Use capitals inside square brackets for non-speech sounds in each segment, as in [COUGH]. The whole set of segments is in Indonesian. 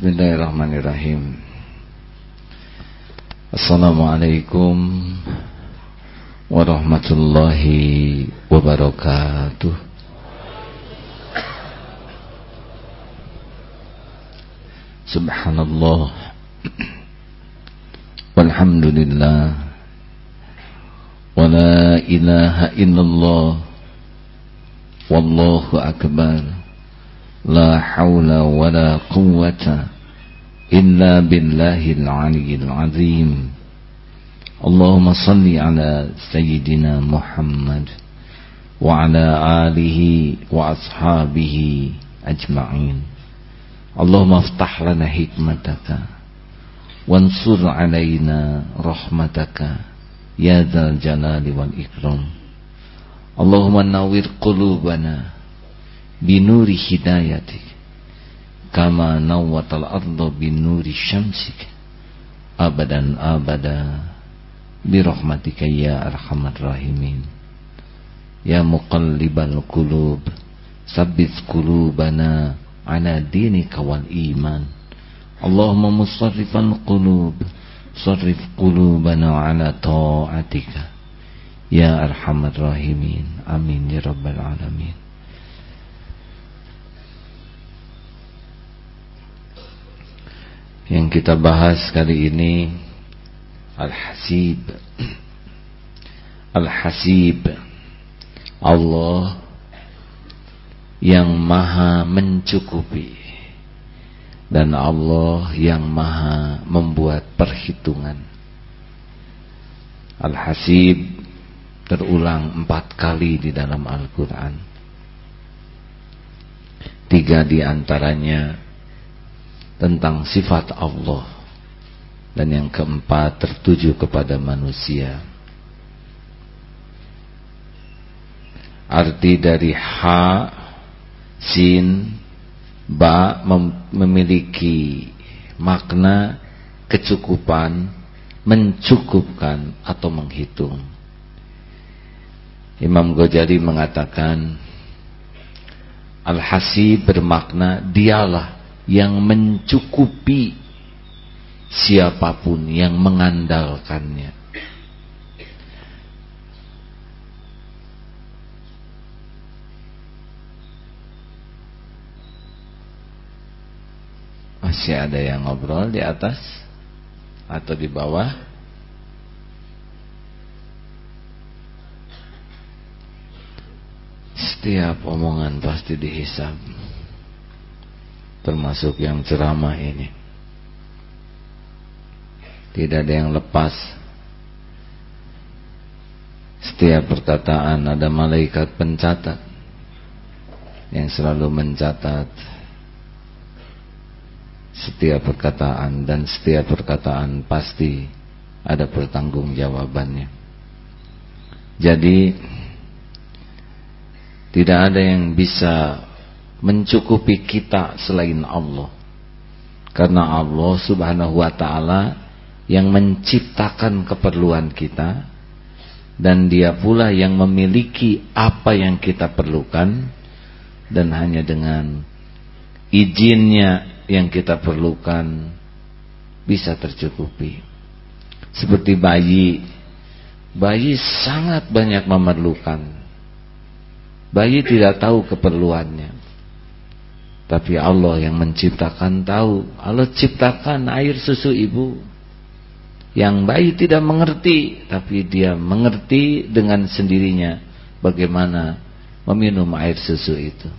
Bismillahirrahmanirrahim. Assalamualaikum warahmatullahi wabarakatuh. Subhanallah. Walhamdulillah. Wa la ilaha illallah. Wallahu akbar لا حول ولا قوة إلا بالله العلي العظيم. اللهم صل على سيدنا محمد وعلى آله وأصحابه أجمعين. اللهم افتح لنا حكمتك وانصر علينا رحمتك يا ذا الجلال والإكرام. اللهم نور قلوبنا binuri hidayatik. Kama nawwatal arda binuri syamsik. Abadan abada birahmatika ya arhamar rahimin. Ya muqallibal qulub sabbit qulubana ala dinika wal iman. Allahumma musarrifal qulub sarrif qulubana ala ta'atika. Ya arhamar rahimin. Amin ya rabbal alamin Yang kita bahas kali ini Al-Hasib. Al-Hasib. Allah yang maha mencukupi. Dan Allah yang maha membuat perhitungan. Al-Hasib terulang empat kali di dalam Al-Quran. Tiga di antaranya tentang sifat Allah. Dan yang keempat tertuju kepada manusia. Arti dari ha sin ba mem memiliki makna kecukupan mencukupkan atau menghitung. Imam Ghazali mengatakan Al-Hasib bermakna dialah yang mencukupi siapa pun yang mengandalkannya. Masih ada yang ngobrol di atas atau di bawah? Setiap omongan pasti dihisab termasuk yang ceramah ini. Tidak ada yang lepas. Setiap perkataan ada malaikat pencatat yang selalu mencatat setiap perkataan dan setiap perkataan pasti ada pertanggungjawabannya. Jadi tidak ada yang bisa mencukupi kita selain Allah. Karena Allah Subhanahu wa taala yang menciptakan keperluan kita dan dia pula yang memiliki apa yang kita perlukan dan hanya dengan izinnya yang kita perlukan bisa tercukupi. Seperti bayi, bayi sangat banyak memerlukan. Bayi tidak tahu keperluannya. Tapi Allah yang menciptakan tahu. Allah ciptakan air susu ibu. Yang bayi tidak mengerti. Tapi dia mengerti dengan sendirinya. Bagaimana meminum air susu itu.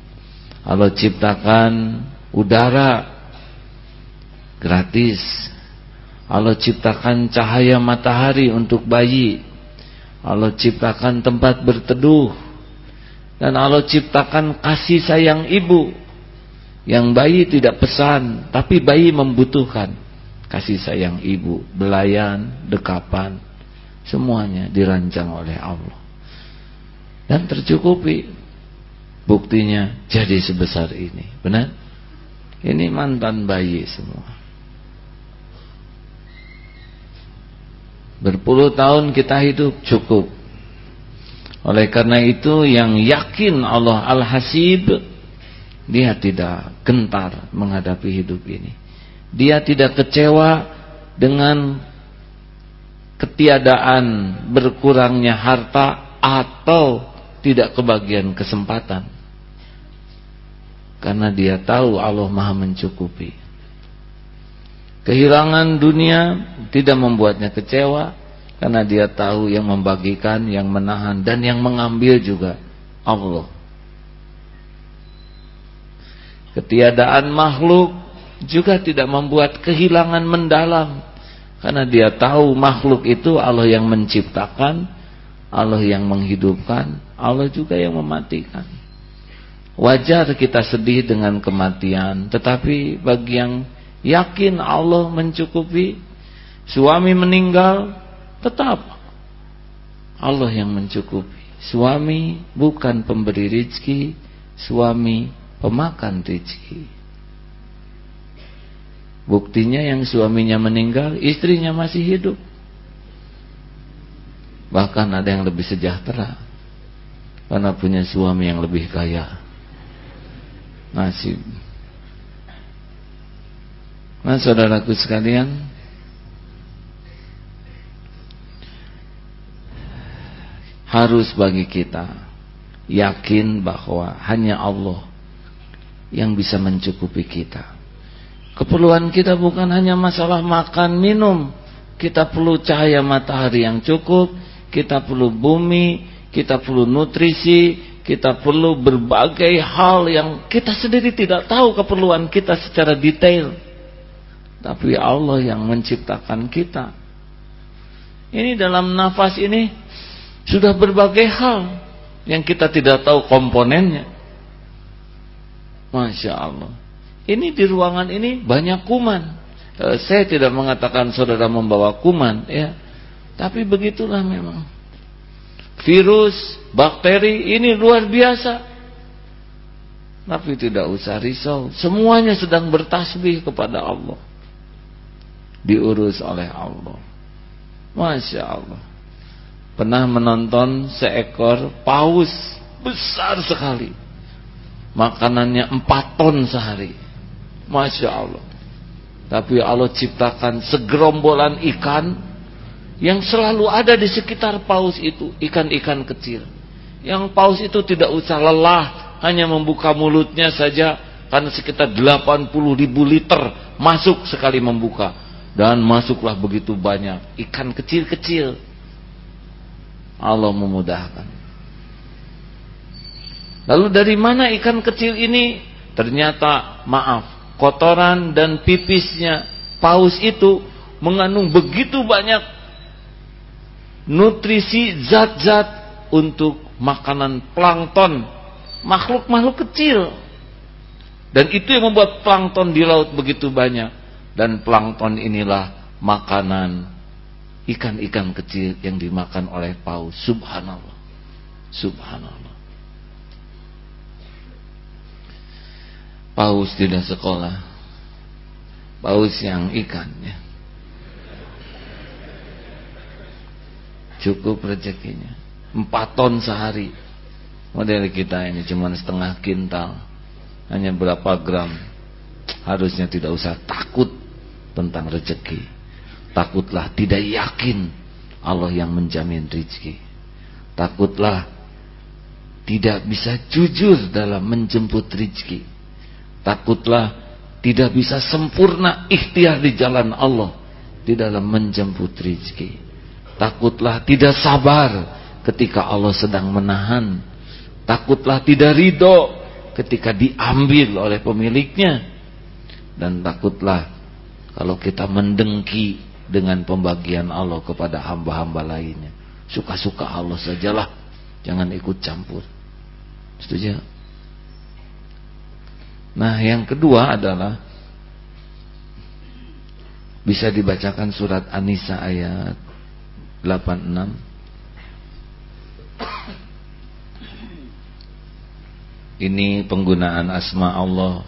Allah ciptakan udara gratis. Allah ciptakan cahaya matahari untuk bayi. Allah ciptakan tempat berteduh. Dan Allah ciptakan kasih sayang ibu yang bayi tidak pesan, tapi bayi membutuhkan kasih sayang ibu, belayan, dekapan, semuanya dirancang oleh Allah. Dan tercukupi. Buktinya jadi sebesar ini. Benar? Ini mantan bayi semua. Berpuluh tahun kita hidup cukup. Oleh karena itu yang yakin Allah Al-Hasib dia tidak gentar menghadapi hidup ini. Dia tidak kecewa dengan ketiadaan berkurangnya harta atau tidak kebagian kesempatan. Karena dia tahu Allah Maha mencukupi. Kehilangan dunia tidak membuatnya kecewa karena dia tahu yang membagikan, yang menahan dan yang mengambil juga Allah. Ketiadaan makhluk juga tidak membuat kehilangan mendalam karena dia tahu makhluk itu Allah yang menciptakan, Allah yang menghidupkan, Allah juga yang mematikan. Wajar kita sedih dengan kematian, tetapi bagi yang yakin Allah mencukupi suami meninggal tetap Allah yang mencukupi suami bukan pemberi rizki suami pemakan rizki buktinya yang suaminya meninggal istrinya masih hidup. Bahkan ada yang lebih sejahtera. Karena punya suami yang lebih kaya. Nasib. Nah saudaraku sekalian. Harus bagi kita Yakin bahwa hanya Allah Yang bisa mencukupi kita Keperluan kita bukan hanya masalah makan minum Kita perlu cahaya matahari yang cukup Kita perlu bumi Kita perlu nutrisi Kita perlu berbagai hal yang kita sendiri tidak tahu keperluan kita secara detail tapi Allah yang menciptakan kita. Ini dalam nafas ini sudah berbagai hal yang kita tidak tahu komponennya. Masya Allah. Ini di ruangan ini banyak kuman. E, saya tidak mengatakan saudara membawa kuman, ya. Tapi begitulah memang. Virus, bakteri ini luar biasa. Tapi tidak usah risau. Semuanya sedang bertasbih kepada Allah diurus oleh Allah. Masya Allah. Pernah menonton seekor paus besar sekali. Makanannya empat ton sehari. Masya Allah. Tapi Allah ciptakan segerombolan ikan yang selalu ada di sekitar paus itu. Ikan-ikan kecil. Yang paus itu tidak usah lelah. Hanya membuka mulutnya saja. Karena sekitar 80 ribu liter masuk sekali membuka dan masuklah begitu banyak ikan kecil-kecil. Allah memudahkan. Lalu dari mana ikan kecil ini? Ternyata maaf, kotoran dan pipisnya paus itu mengandung begitu banyak nutrisi zat-zat untuk makanan plankton, makhluk-makhluk kecil. Dan itu yang membuat plankton di laut begitu banyak dan plankton inilah makanan ikan-ikan kecil yang dimakan oleh paus subhanallah subhanallah paus tidak sekolah paus yang ikan ya cukup rezekinya empat ton sehari model kita ini cuma setengah kintal hanya berapa gram harusnya tidak usah takut tentang rezeki. Takutlah tidak yakin Allah yang menjamin rezeki. Takutlah tidak bisa jujur dalam menjemput rezeki. Takutlah tidak bisa sempurna ikhtiar di jalan Allah di dalam menjemput rezeki. Takutlah tidak sabar ketika Allah sedang menahan. Takutlah tidak ridho ketika diambil oleh pemiliknya. Dan takutlah kalau kita mendengki dengan pembagian Allah kepada hamba-hamba lainnya. Suka-suka Allah sajalah. Jangan ikut campur. Setuju? Nah yang kedua adalah bisa dibacakan surat An-Nisa ayat 86 Ini penggunaan asma Allah.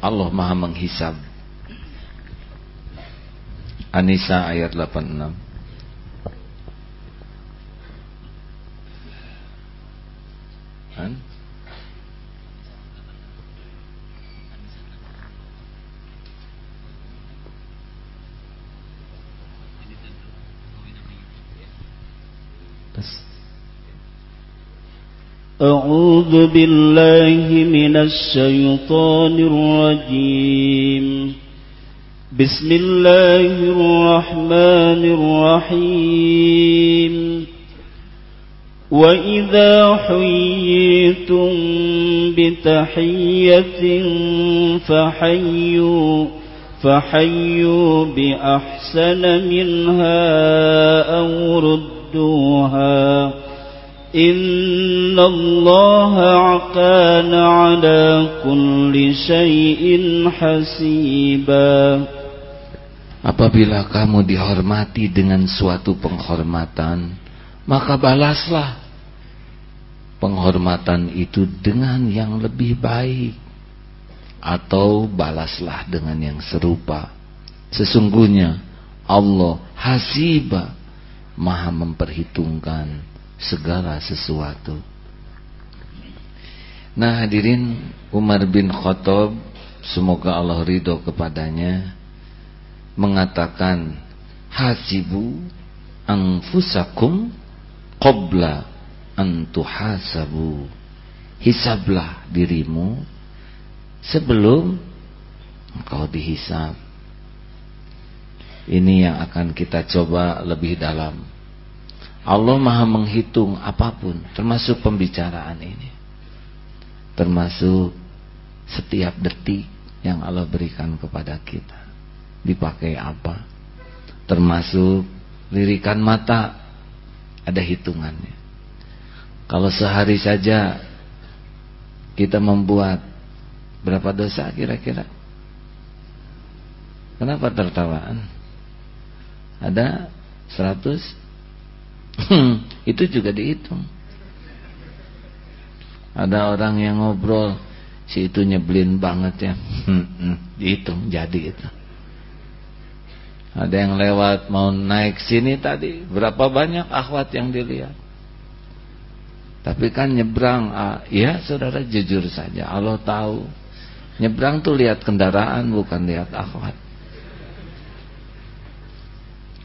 Allah maha menghisab. Anisa ayat 86 أعوذ بالله من الشيطان الرجيم. بسم الله الرحمن الرحيم. وإذا حييتم بتحية فحيوا فحيوا بأحسن منها أو ردوها. إن الله كان على كل شيء حسيبا Apabila kamu dihormati dengan suatu penghormatan Maka balaslah Penghormatan itu dengan yang lebih baik Atau balaslah dengan yang serupa Sesungguhnya Allah hasiba Maha memperhitungkan segala sesuatu. Nah hadirin Umar bin Khattab semoga Allah ridho kepadanya mengatakan hasibu anfusakum qabla antuhasabu hisablah dirimu sebelum engkau dihisab. Ini yang akan kita coba lebih dalam Allah maha menghitung apa pun Termasuk pembicaraan ini. Termasuk Setiap detik Yang Allah berikan kepada kita. Dipakai apa? Termasuk lirikan mata Ada hitungannya. Kalau sehari saja Kita membuat Berapa dosa kira-kira? Kenapa tertawaan? Ada 100 Hmm, itu juga dihitung. Ada orang yang ngobrol, si itu nyebelin banget ya. Hmm, hmm, dihitung jadi itu. Ada yang lewat mau naik sini tadi, berapa banyak akhwat yang dilihat. Tapi kan nyebrang, ah, ya saudara jujur saja, Allah tahu. Nyebrang tuh lihat kendaraan bukan lihat akhwat.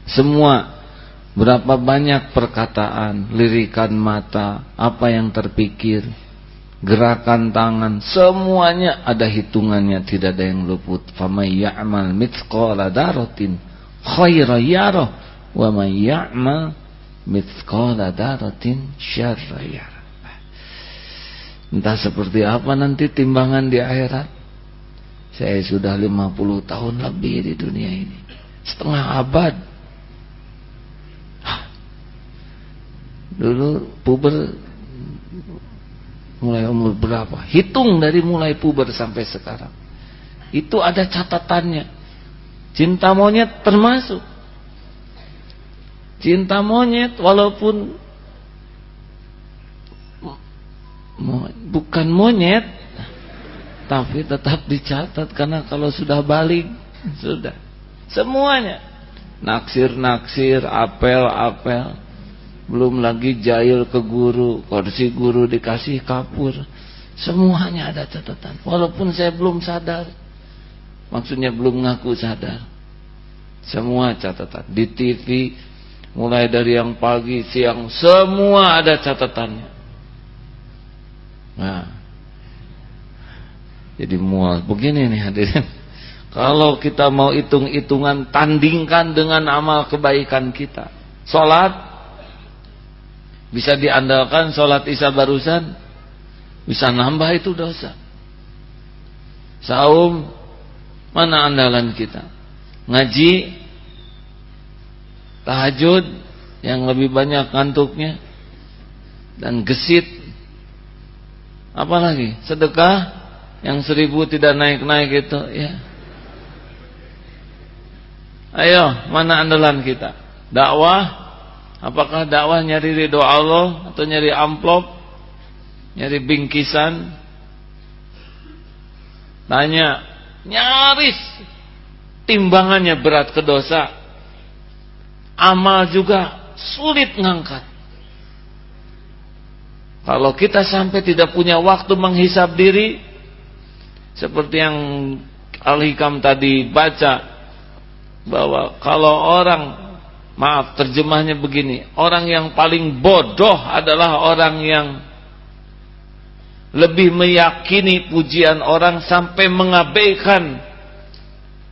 Semua Berapa banyak perkataan, lirikan mata, apa yang terpikir, gerakan tangan, semuanya ada hitungannya, tidak ada yang luput. Famay ya'mal mithqala daratin khaira yarah wa may ya'mal mithqala daratin syarra yarah. Entah seperti apa nanti timbangan di akhirat. Saya sudah 50 tahun lebih di dunia ini. Setengah abad Dulu puber mulai umur berapa? Hitung dari mulai puber sampai sekarang. Itu ada catatannya. Cinta monyet termasuk. Cinta monyet walaupun bukan monyet tapi tetap dicatat karena kalau sudah balik sudah semuanya naksir-naksir, apel-apel belum lagi jahil ke guru, kursi guru dikasih kapur. Semuanya ada catatan. Walaupun saya belum sadar. Maksudnya belum ngaku sadar. Semua catatan. Di TV mulai dari yang pagi, siang, semua ada catatannya. Nah. Jadi mual. Begini nih hadirin. [LAUGHS] Kalau kita mau hitung-hitungan tandingkan dengan amal kebaikan kita. Salat bisa diandalkan sholat isya barusan Bisa nambah itu dosa. Saum Mana andalan kita? Ngaji Tahajud Yang lebih banyak kantuknya Dan gesit. Apalagi? Sedekah Yang seribu tidak naik-naik itu ya. Ayo Mana andalan kita? Dakwah Apakah dakwah nyari ridho Allah atau nyari amplop, nyari bingkisan? Tanya, nyaris timbangannya berat ke dosa. Amal juga sulit ngangkat. Kalau kita sampai tidak punya waktu menghisap diri seperti yang Al-Hikam tadi baca bahwa kalau orang Maaf, terjemahnya begini. Orang yang paling bodoh adalah orang yang lebih meyakini pujian orang sampai mengabaikan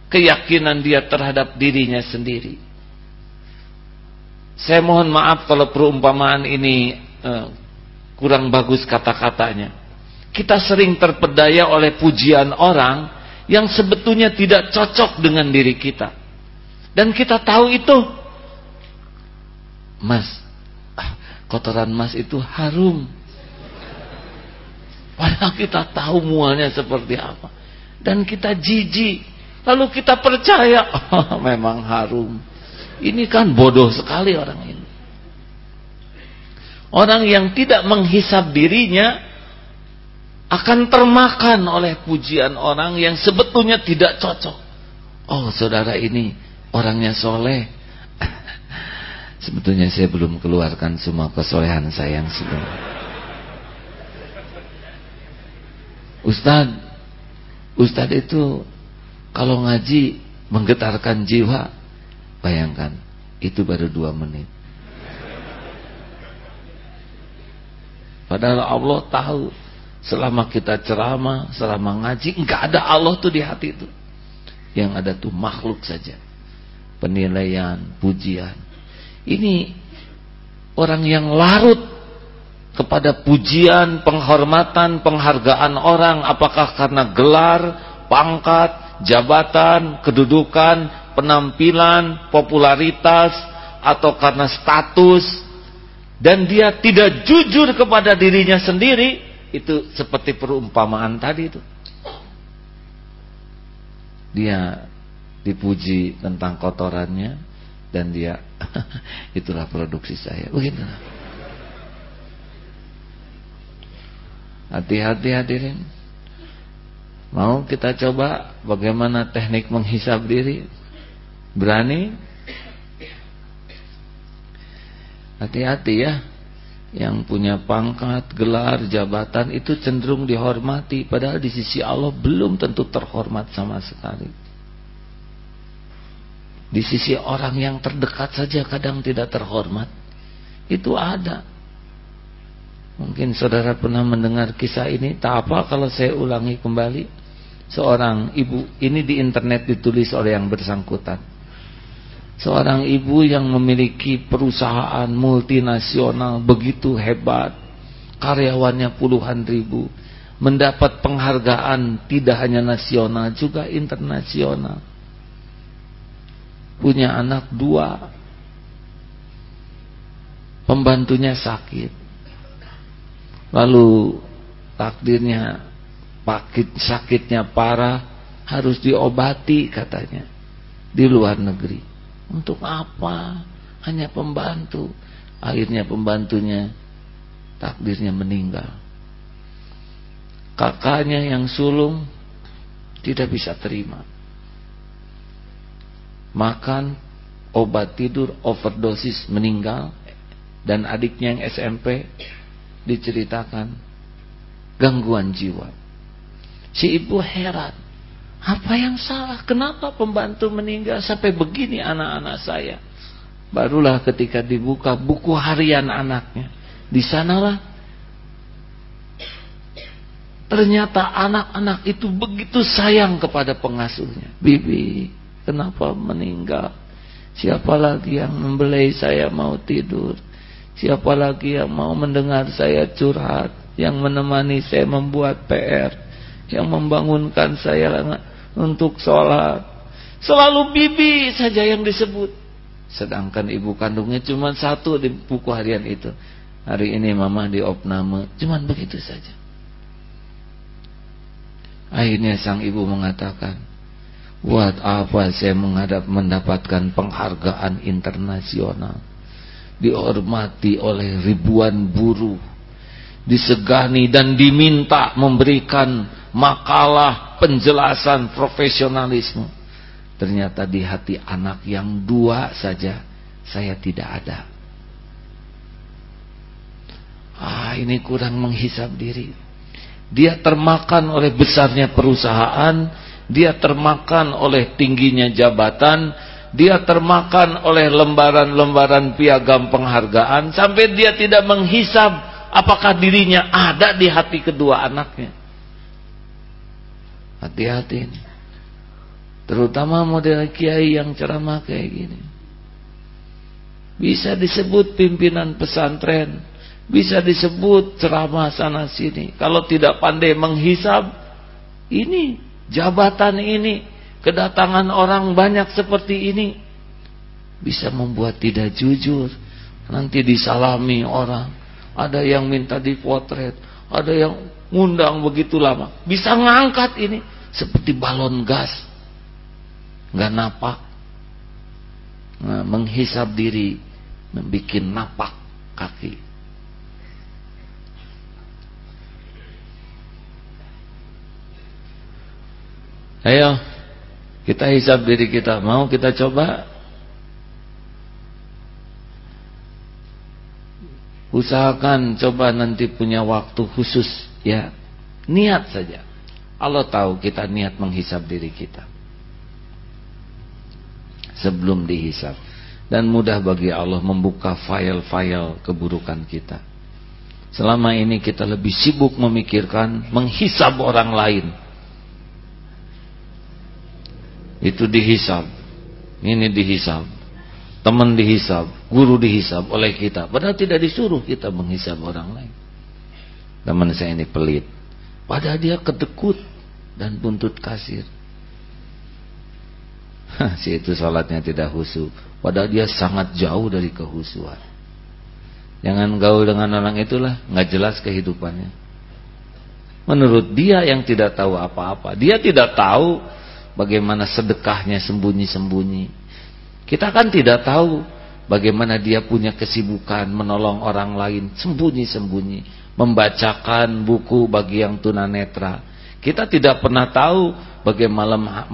keyakinan dia terhadap dirinya sendiri. Saya mohon maaf kalau perumpamaan ini uh, kurang bagus kata-katanya. Kita sering terpedaya oleh pujian orang yang sebetulnya tidak cocok dengan diri kita. Dan kita tahu itu Mas, kotoran mas itu harum. Padahal kita tahu mualnya seperti apa. Dan kita jijik. Lalu kita percaya, oh, memang harum. Ini kan bodoh sekali orang ini. Orang yang tidak menghisap dirinya akan termakan oleh pujian orang yang sebetulnya tidak cocok. Oh saudara ini orangnya soleh Sebetulnya saya belum keluarkan semua kesolehan saya yang sebelumnya. Ustad, Ustad itu kalau ngaji menggetarkan jiwa, bayangkan itu baru dua menit. Padahal Allah tahu selama kita ceramah, selama ngaji, enggak ada Allah tuh di hati itu. Yang ada tuh makhluk saja. Penilaian, pujian. Ini orang yang larut kepada pujian, penghormatan, penghargaan orang. Apakah karena gelar, pangkat, jabatan, kedudukan, penampilan, popularitas atau karena status? Dan dia tidak jujur kepada dirinya sendiri itu seperti perumpamaan tadi itu. Dia dipuji tentang kotorannya, dan dia [LAUGHS] itulah produksi saya. Begitu. Hati-hati hadirin. Mau kita coba bagaimana teknik menghisap diri? Berani? Hati-hati ya. Yang punya pangkat, gelar, jabatan itu cenderung dihormati. Padahal di sisi Allah belum tentu terhormat sama sekali di sisi orang yang terdekat saja kadang tidak terhormat. Itu ada. Mungkin saudara pernah mendengar kisah ini. Tak apa kalau saya ulangi kembali. Seorang ibu, ini di internet ditulis oleh yang bersangkutan. Seorang ibu yang memiliki perusahaan multinasional begitu hebat. Karyawannya puluhan ribu. Mendapat penghargaan tidak hanya nasional juga internasional punya anak dua pembantunya sakit. Lalu takdirnya pakit sakitnya parah harus diobati katanya di luar negeri. Untuk apa? Hanya pembantu. Akhirnya pembantunya takdirnya meninggal. Kakaknya yang sulung tidak bisa terima makan, obat tidur, overdosis, meninggal dan adiknya yang SMP diceritakan gangguan jiwa. Si ibu heran, apa yang salah? Kenapa pembantu meninggal sampai begini anak-anak saya? Barulah ketika dibuka buku harian anaknya. Di sanalah ternyata anak-anak itu begitu sayang kepada pengasuhnya. Bibi, Kenapa meninggal? Siapa lagi yang membelai saya mau tidur? Siapa lagi yang mau mendengar saya curhat? Yang menemani saya membuat PR? Yang membangunkan saya untuk sholat? Selalu bibi saja yang disebut. Sedangkan ibu kandungnya cuma satu di buku harian itu. Hari ini mama di opname. Cuman begitu saja. Akhirnya sang ibu mengatakan, Buat apa saya menghadap mendapatkan penghargaan internasional? Dihormati oleh ribuan buruh Disegani dan diminta memberikan makalah penjelasan profesionalisme. Ternyata di hati anak yang dua saja saya tidak ada. Ah ini kurang menghisap diri. Dia termakan oleh besarnya perusahaan dia termakan oleh tingginya jabatan, dia termakan oleh lembaran-lembaran piagam penghargaan sampai dia tidak menghisab apakah dirinya ada di hati kedua anaknya. Hati-hati Terutama model kiai yang ceramah kayak gini. Bisa disebut pimpinan pesantren, bisa disebut ceramah sana sini. Kalau tidak pandai menghisab, ini jabatan ini, kedatangan orang banyak seperti ini bisa membuat tidak jujur. Nanti disalami orang, ada yang minta dipotret, ada yang ngundang begitu lama. Bisa ngangkat ini seperti balon gas nggak napak nah, menghisap diri membuat napak kaki ayo kita hisap diri kita. Mau kita coba? Usahakan coba nanti punya waktu khusus ya. Niat saja. Allah tahu kita niat menghisap diri kita. Sebelum dihisap. Dan mudah bagi Allah membuka file-file keburukan kita. Selama ini kita lebih sibuk memikirkan menghisap orang lain itu dihisap ini dihisap teman dihisap guru dihisap oleh kita. Padahal tidak disuruh kita menghisap orang lain. Teman saya ini pelit. Padahal dia kedekut dan buntut kasir. Si itu sholatnya tidak husu padahal dia sangat jauh dari kehusuan. Jangan gaul dengan orang itulah nggak jelas kehidupannya. Menurut dia yang tidak tahu apa-apa dia tidak tahu bagaimana sedekahnya sembunyi-sembunyi kita kan tidak tahu bagaimana dia punya kesibukan menolong orang lain sembunyi-sembunyi membacakan buku bagi yang tunanetra kita tidak pernah tahu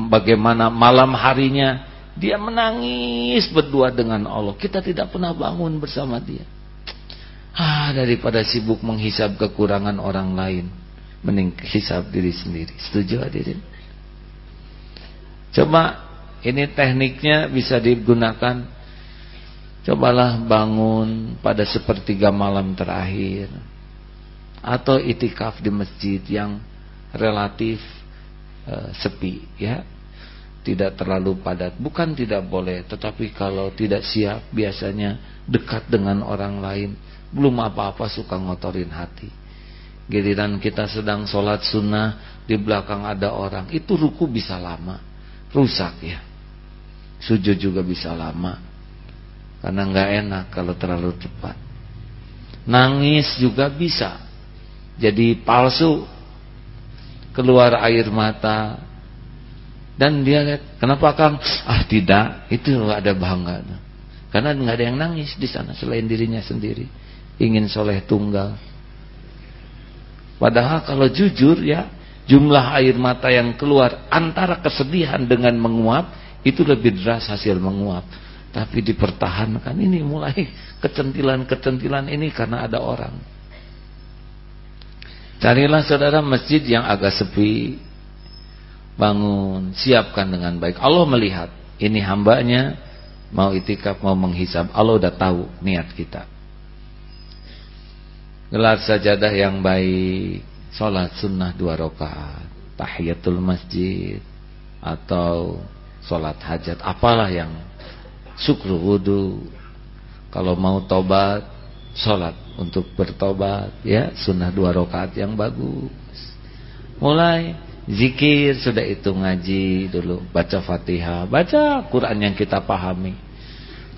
bagaimana malam harinya dia menangis berdua dengan Allah. Kita tidak pernah bangun bersama dia. Ah, daripada sibuk menghisap kekurangan orang lain, mending hisap diri sendiri. Setuju hadirin? Coba ini tekniknya bisa digunakan. Cobalah bangun pada sepertiga malam terakhir. Atau itikaf di masjid yang relatif uh, sepi ya. Tidak terlalu padat. Bukan tidak boleh tetapi kalau tidak siap biasanya dekat dengan orang lain. Belum apa-apa suka ngotorin hati. Giliran kita sedang sholat sunnah di belakang ada orang. Itu ruku bisa lama rusak ya. Sujud juga bisa lama. Karena nggak enak kalau terlalu cepat nangis juga bisa. Jadi palsu. Keluar air mata. Dan dia lihat kenapa Kang? Ah tidak. Itu ada bangga karena nggak ada yang nangis di sana selain dirinya sendiri. Ingin soleh tunggal. Padahal kalau jujur ya jumlah air mata yang keluar antara kesedihan dengan menguap itu lebih deras hasil menguap. Tapi dipertahankan ini mulai kecentilan-kecentilan ini karena ada orang. Carilah saudara masjid yang agak sepi. Bangun Siapkan dengan baik. Allah melihat Ini hambanya Mau itikaf, mau menghisap Allah udah tahu niat kita. Gelar sajadah yang baik Sholat sunnah dua rakaat. Tahiyatul masjid. Atau Sholat hajat. Apalah yang Sukru wudhu Kalau mau tobat Sholat untuk bertobat. Ya sunnah dua rakaat yang bagus. Mulai zikir sudah itu ngaji dulu baca fatihah. Baca Quran yang kita pahami.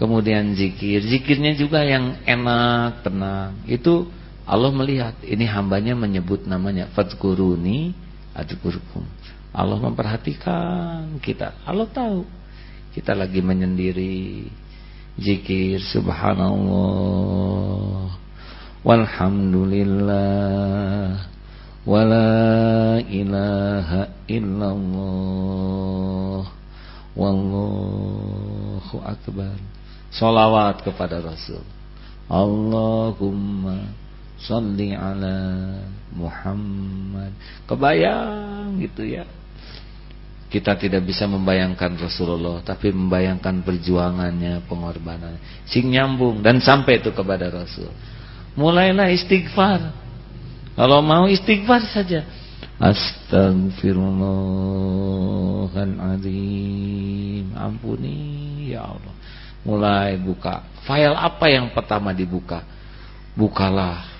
Kemudian zikir. Zikirnya juga yang enak tenang. Itu Allah melihat ini hambanya menyebut namanya fadkuruni adkurkum Allah memperhatikan kita. Allah tahu. Kita lagi menyendiri zikir subhanallah walhamdulillah wala ilaha illallah wallahu akbar. Salawat kepada Rasul. Allahumma salli ala Muhammad kebayang gitu ya Kita tidak bisa membayangkan Rasulullah, tapi membayangkan perjuangannya, pengorbanannya. Sing nyambung dan sampai itu kepada Rasul. Mulailah istighfar. Kalau mau istighfar saja. Astagfirullahaladzim. Ampuni ya Allah. Mulai buka. File apa yang pertama dibuka? Bukalah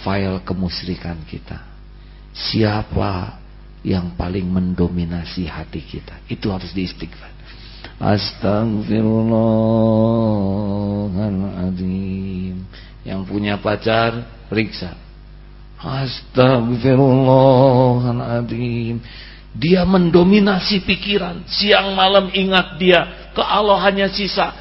file kemusrikan kita. Siapa yang paling mendominasi hati kita. Itu harus diistighfar. Astagfirullahaladzim. Yang punya pacar, periksa. Astagfirullahaladzim. Dia mendominasi pikiran. Siang malam ingat dia. Ke Allah hanya sisa.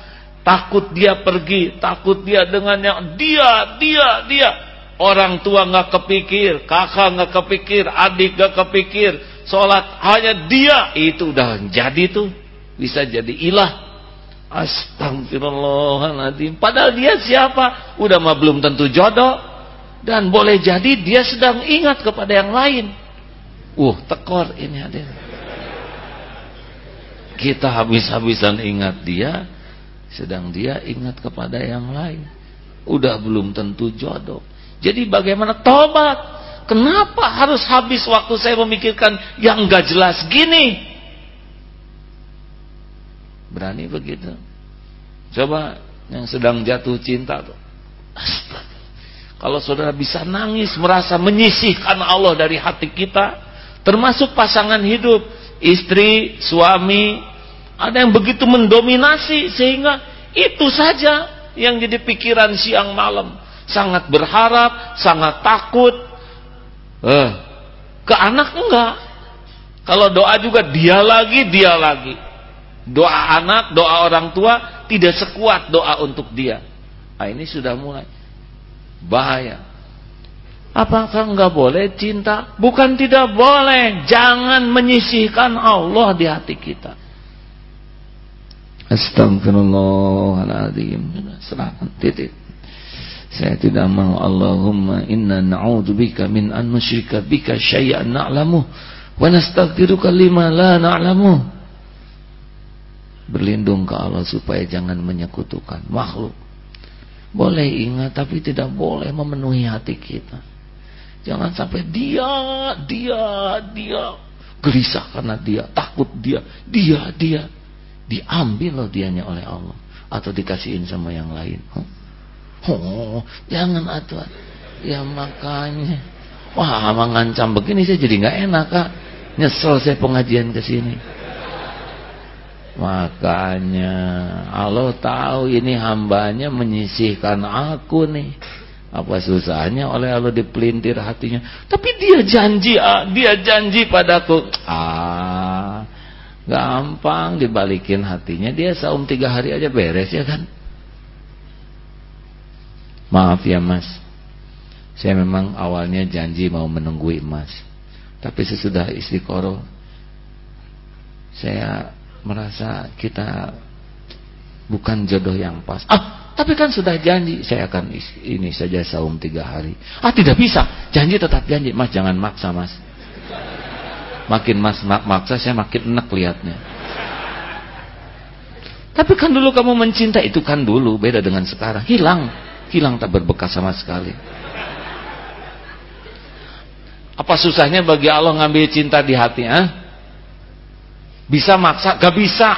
Takut dia pergi. Takut dia dengannya. Dia, dia, dia. Orang tua nggak kepikir, kakak nggak kepikir, adik nggak kepikir, sholat hanya dia itu udah jadi tuh bisa jadi ilah. Astagfirullahaladzim. Padahal dia siapa? Udah mah belum tentu jodoh dan boleh jadi dia sedang ingat kepada yang lain. Uh, tekor ini ada. Kita habis-habisan ingat dia, sedang dia ingat kepada yang lain. Udah belum tentu jodoh. Jadi bagaimana tobat? Kenapa harus habis waktu saya memikirkan yang gak jelas gini? Berani begitu? Coba yang sedang jatuh cinta tuh. Kalau saudara bisa nangis, merasa menyisihkan Allah dari hati kita, termasuk pasangan hidup, istri, suami, ada yang begitu mendominasi sehingga itu saja yang jadi pikiran siang malam sangat berharap, sangat takut. Eh, ke anak enggak. Kalau doa juga dia lagi, dia lagi. Doa anak, doa orang tua tidak sekuat doa untuk dia. Nah, ini sudah mulai bahaya. Apakah enggak boleh cinta? Bukan tidak boleh. Jangan menyisihkan Allah di hati kita. Astagfirullahaladzim. Serahkan titik. Saya tidak mau Allahumma inna na'udzubika min an nusyrika bika syai'an na'lamu wa nastaghfiruka lima la na'lamu. Berlindung ke Allah supaya jangan menyekutukan makhluk. Boleh ingat tapi tidak boleh memenuhi hati kita. Jangan sampai dia, dia, dia gelisah karena dia, takut dia, dia, dia. Diambil loh dianya oleh Allah atau dikasihin sama yang lain. Huh? Oh, jangan atuh. Ya makanya. Wah, mengancam begini saya jadi nggak enak, Kak. Nyesel saya pengajian ke sini. Makanya Allah tahu ini hambanya menyisihkan aku nih. Apa susahnya oleh Allah dipelintir hatinya. Tapi dia janji, ah, dia janji padaku. Ah, gampang dibalikin hatinya. Dia saum tiga hari aja beres ya kan. Maaf ya mas. Saya memang awalnya janji mau menunggu emas Tapi sesudah istiqoroh Saya merasa kita Bukan jodoh yang pas. Ah tapi kan sudah janji Saya akan ini saja saum tiga hari. Ah tidak bisa. Janji tetap janji. Mas jangan maksa mas. Makin mas mak maksa saya makin enak lihatnya Tapi kan dulu kamu mencinta itu kan dulu. Beda dengan sekarang. Hilang hilang tak berbekas sama sekali. Apa susahnya bagi Allah ngambil cinta di hati? Ah? Bisa maksa? Gak bisa.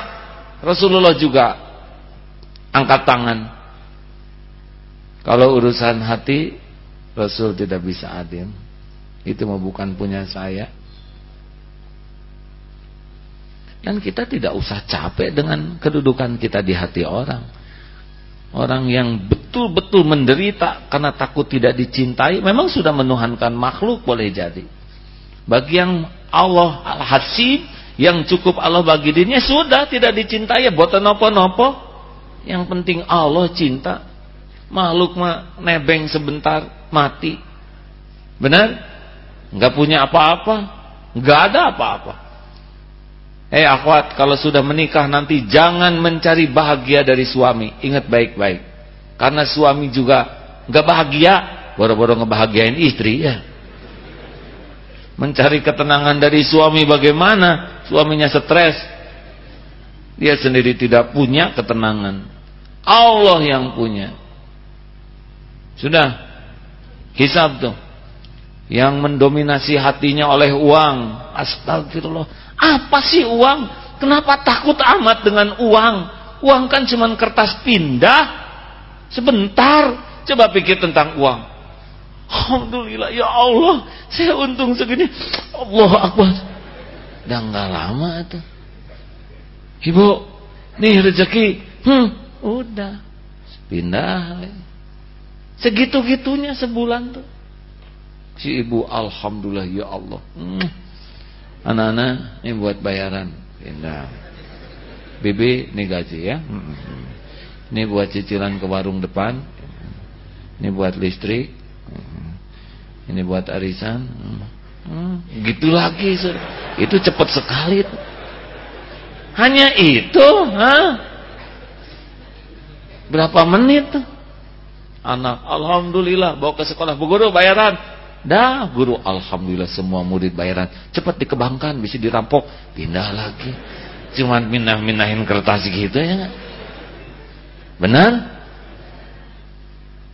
Rasulullah juga angkat tangan. Kalau urusan hati, Rasul tidak bisa adil. Itu mau bukan punya saya. Dan kita tidak usah capek dengan kedudukan kita di hati orang. Orang yang betul-betul menderita karena takut tidak dicintai, memang sudah menuhankan makhluk boleh jadi. Bagi yang Allah al-hasib, yang cukup Allah bagi dirinya, sudah tidak dicintai, ya buat nopo-nopo. Yang penting Allah cinta. Makhluk mah nebeng sebentar, mati. Benar? Enggak punya apa-apa. Enggak ada apa-apa. Eh akhwat, kalau sudah menikah nanti jangan mencari bahagia dari suami. Ingat baik-baik. Karena suami juga nggak bahagia, boro-boro ngebahagiain istri ya. Mencari ketenangan dari suami bagaimana? Suaminya stres. Dia sendiri tidak punya ketenangan. Allah yang punya. Sudah. Hisab tuh. Yang mendominasi hatinya oleh uang. Astagfirullah. Apa sih uang? Kenapa takut amat dengan uang? Uang kan cuma kertas pindah. Sebentar. Coba pikir tentang uang. Alhamdulillah ya Allah, saya untung segini. Allah Akbar. Dan nggak lama tuh. Ibu, nih rezeki. Hmm, udah. Pindah. Segitu-gitunya sebulan tuh. Si ibu alhamdulillah ya Allah. Hmm. Anak-anak ini buat bayaran. Pindah. Bibi ini gaji ya. Ini buat cicilan ke warung depan. Ini buat listrik. Ini buat arisan. Gitu lagi. Itu cepat sekali. Hanya itu, ha? Berapa menit? Anak, alhamdulillah bawa ke sekolah. Bu guru bayaran. Dah, guru alhamdulillah semua murid bayaran. Cepat dikebangkan, bisa dirampok, pindah lagi. Cuman minah-minahin kertas gitu ya. Benar?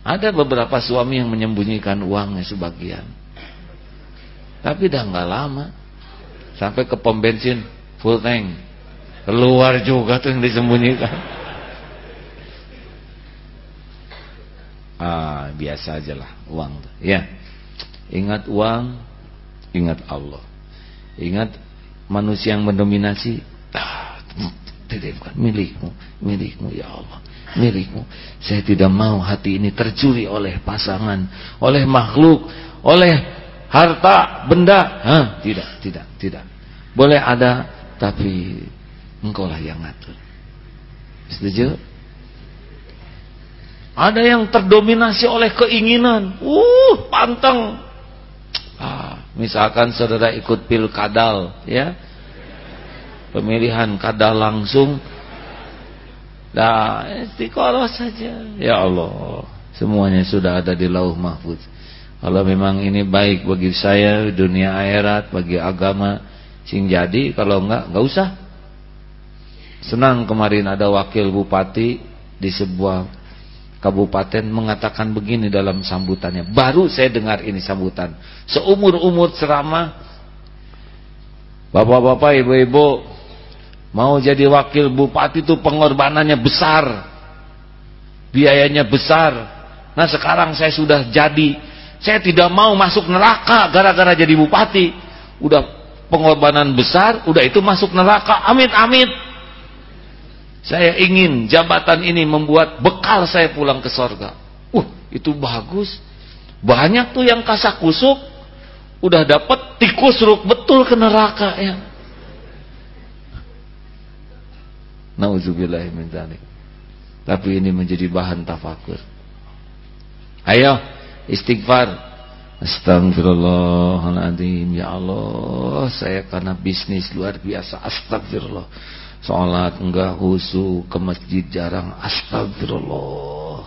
Ada beberapa suami yang menyembunyikan uangnya sebagian. Tapi dah nggak lama. Sampai ke pom bensin full tank. Keluar juga tuh yang disembunyikan. Ah, biasa aja lah uang tuh. Ya. Ingat uang, ingat Allah. Ingat manusia yang mendominasi, ah, bukan milikmu, milikmu ya Allah milikmu. Saya tidak mau hati ini tercuri oleh pasangan, oleh makhluk, oleh harta, benda. Hah, tidak, tidak, tidak. Boleh ada, tapi engkau lah yang ngatur. Setuju? Ada yang terdominasi oleh keinginan. Uh, pantang. Misalkan saudara ikut pilkadal, ya. Pemilihan kadal langsung Nah, istiqoroh saja. Ya Allah, semuanya sudah ada di lauh mahfuz. Kalau memang ini baik bagi saya dunia akhirat, bagi agama sing jadi, kalau enggak enggak usah. Senang kemarin ada wakil bupati di sebuah kabupaten mengatakan begini dalam sambutannya. Baru saya dengar ini sambutan. Seumur-umur ceramah Bapak-bapak, ibu-ibu, Mau jadi wakil bupati itu pengorbanannya besar. Biayanya besar. Nah sekarang saya sudah jadi. Saya tidak mau masuk neraka gara-gara jadi bupati. Udah pengorbanan besar, udah itu masuk neraka. Amit amit. Saya ingin jabatan ini membuat bekal saya pulang ke sorga. Uh, itu bagus. Banyak tuh yang kasak kusuk. Udah dapat tikus ruk betul ke neraka ya. Nauzubillah min dzalik. Tapi ini menjadi bahan tafakur. Ayo istighfar. Astagfirullahaladzim Ya Allah Saya karena bisnis luar biasa Astagfirullah Sholat enggak husu Ke masjid jarang Astagfirullah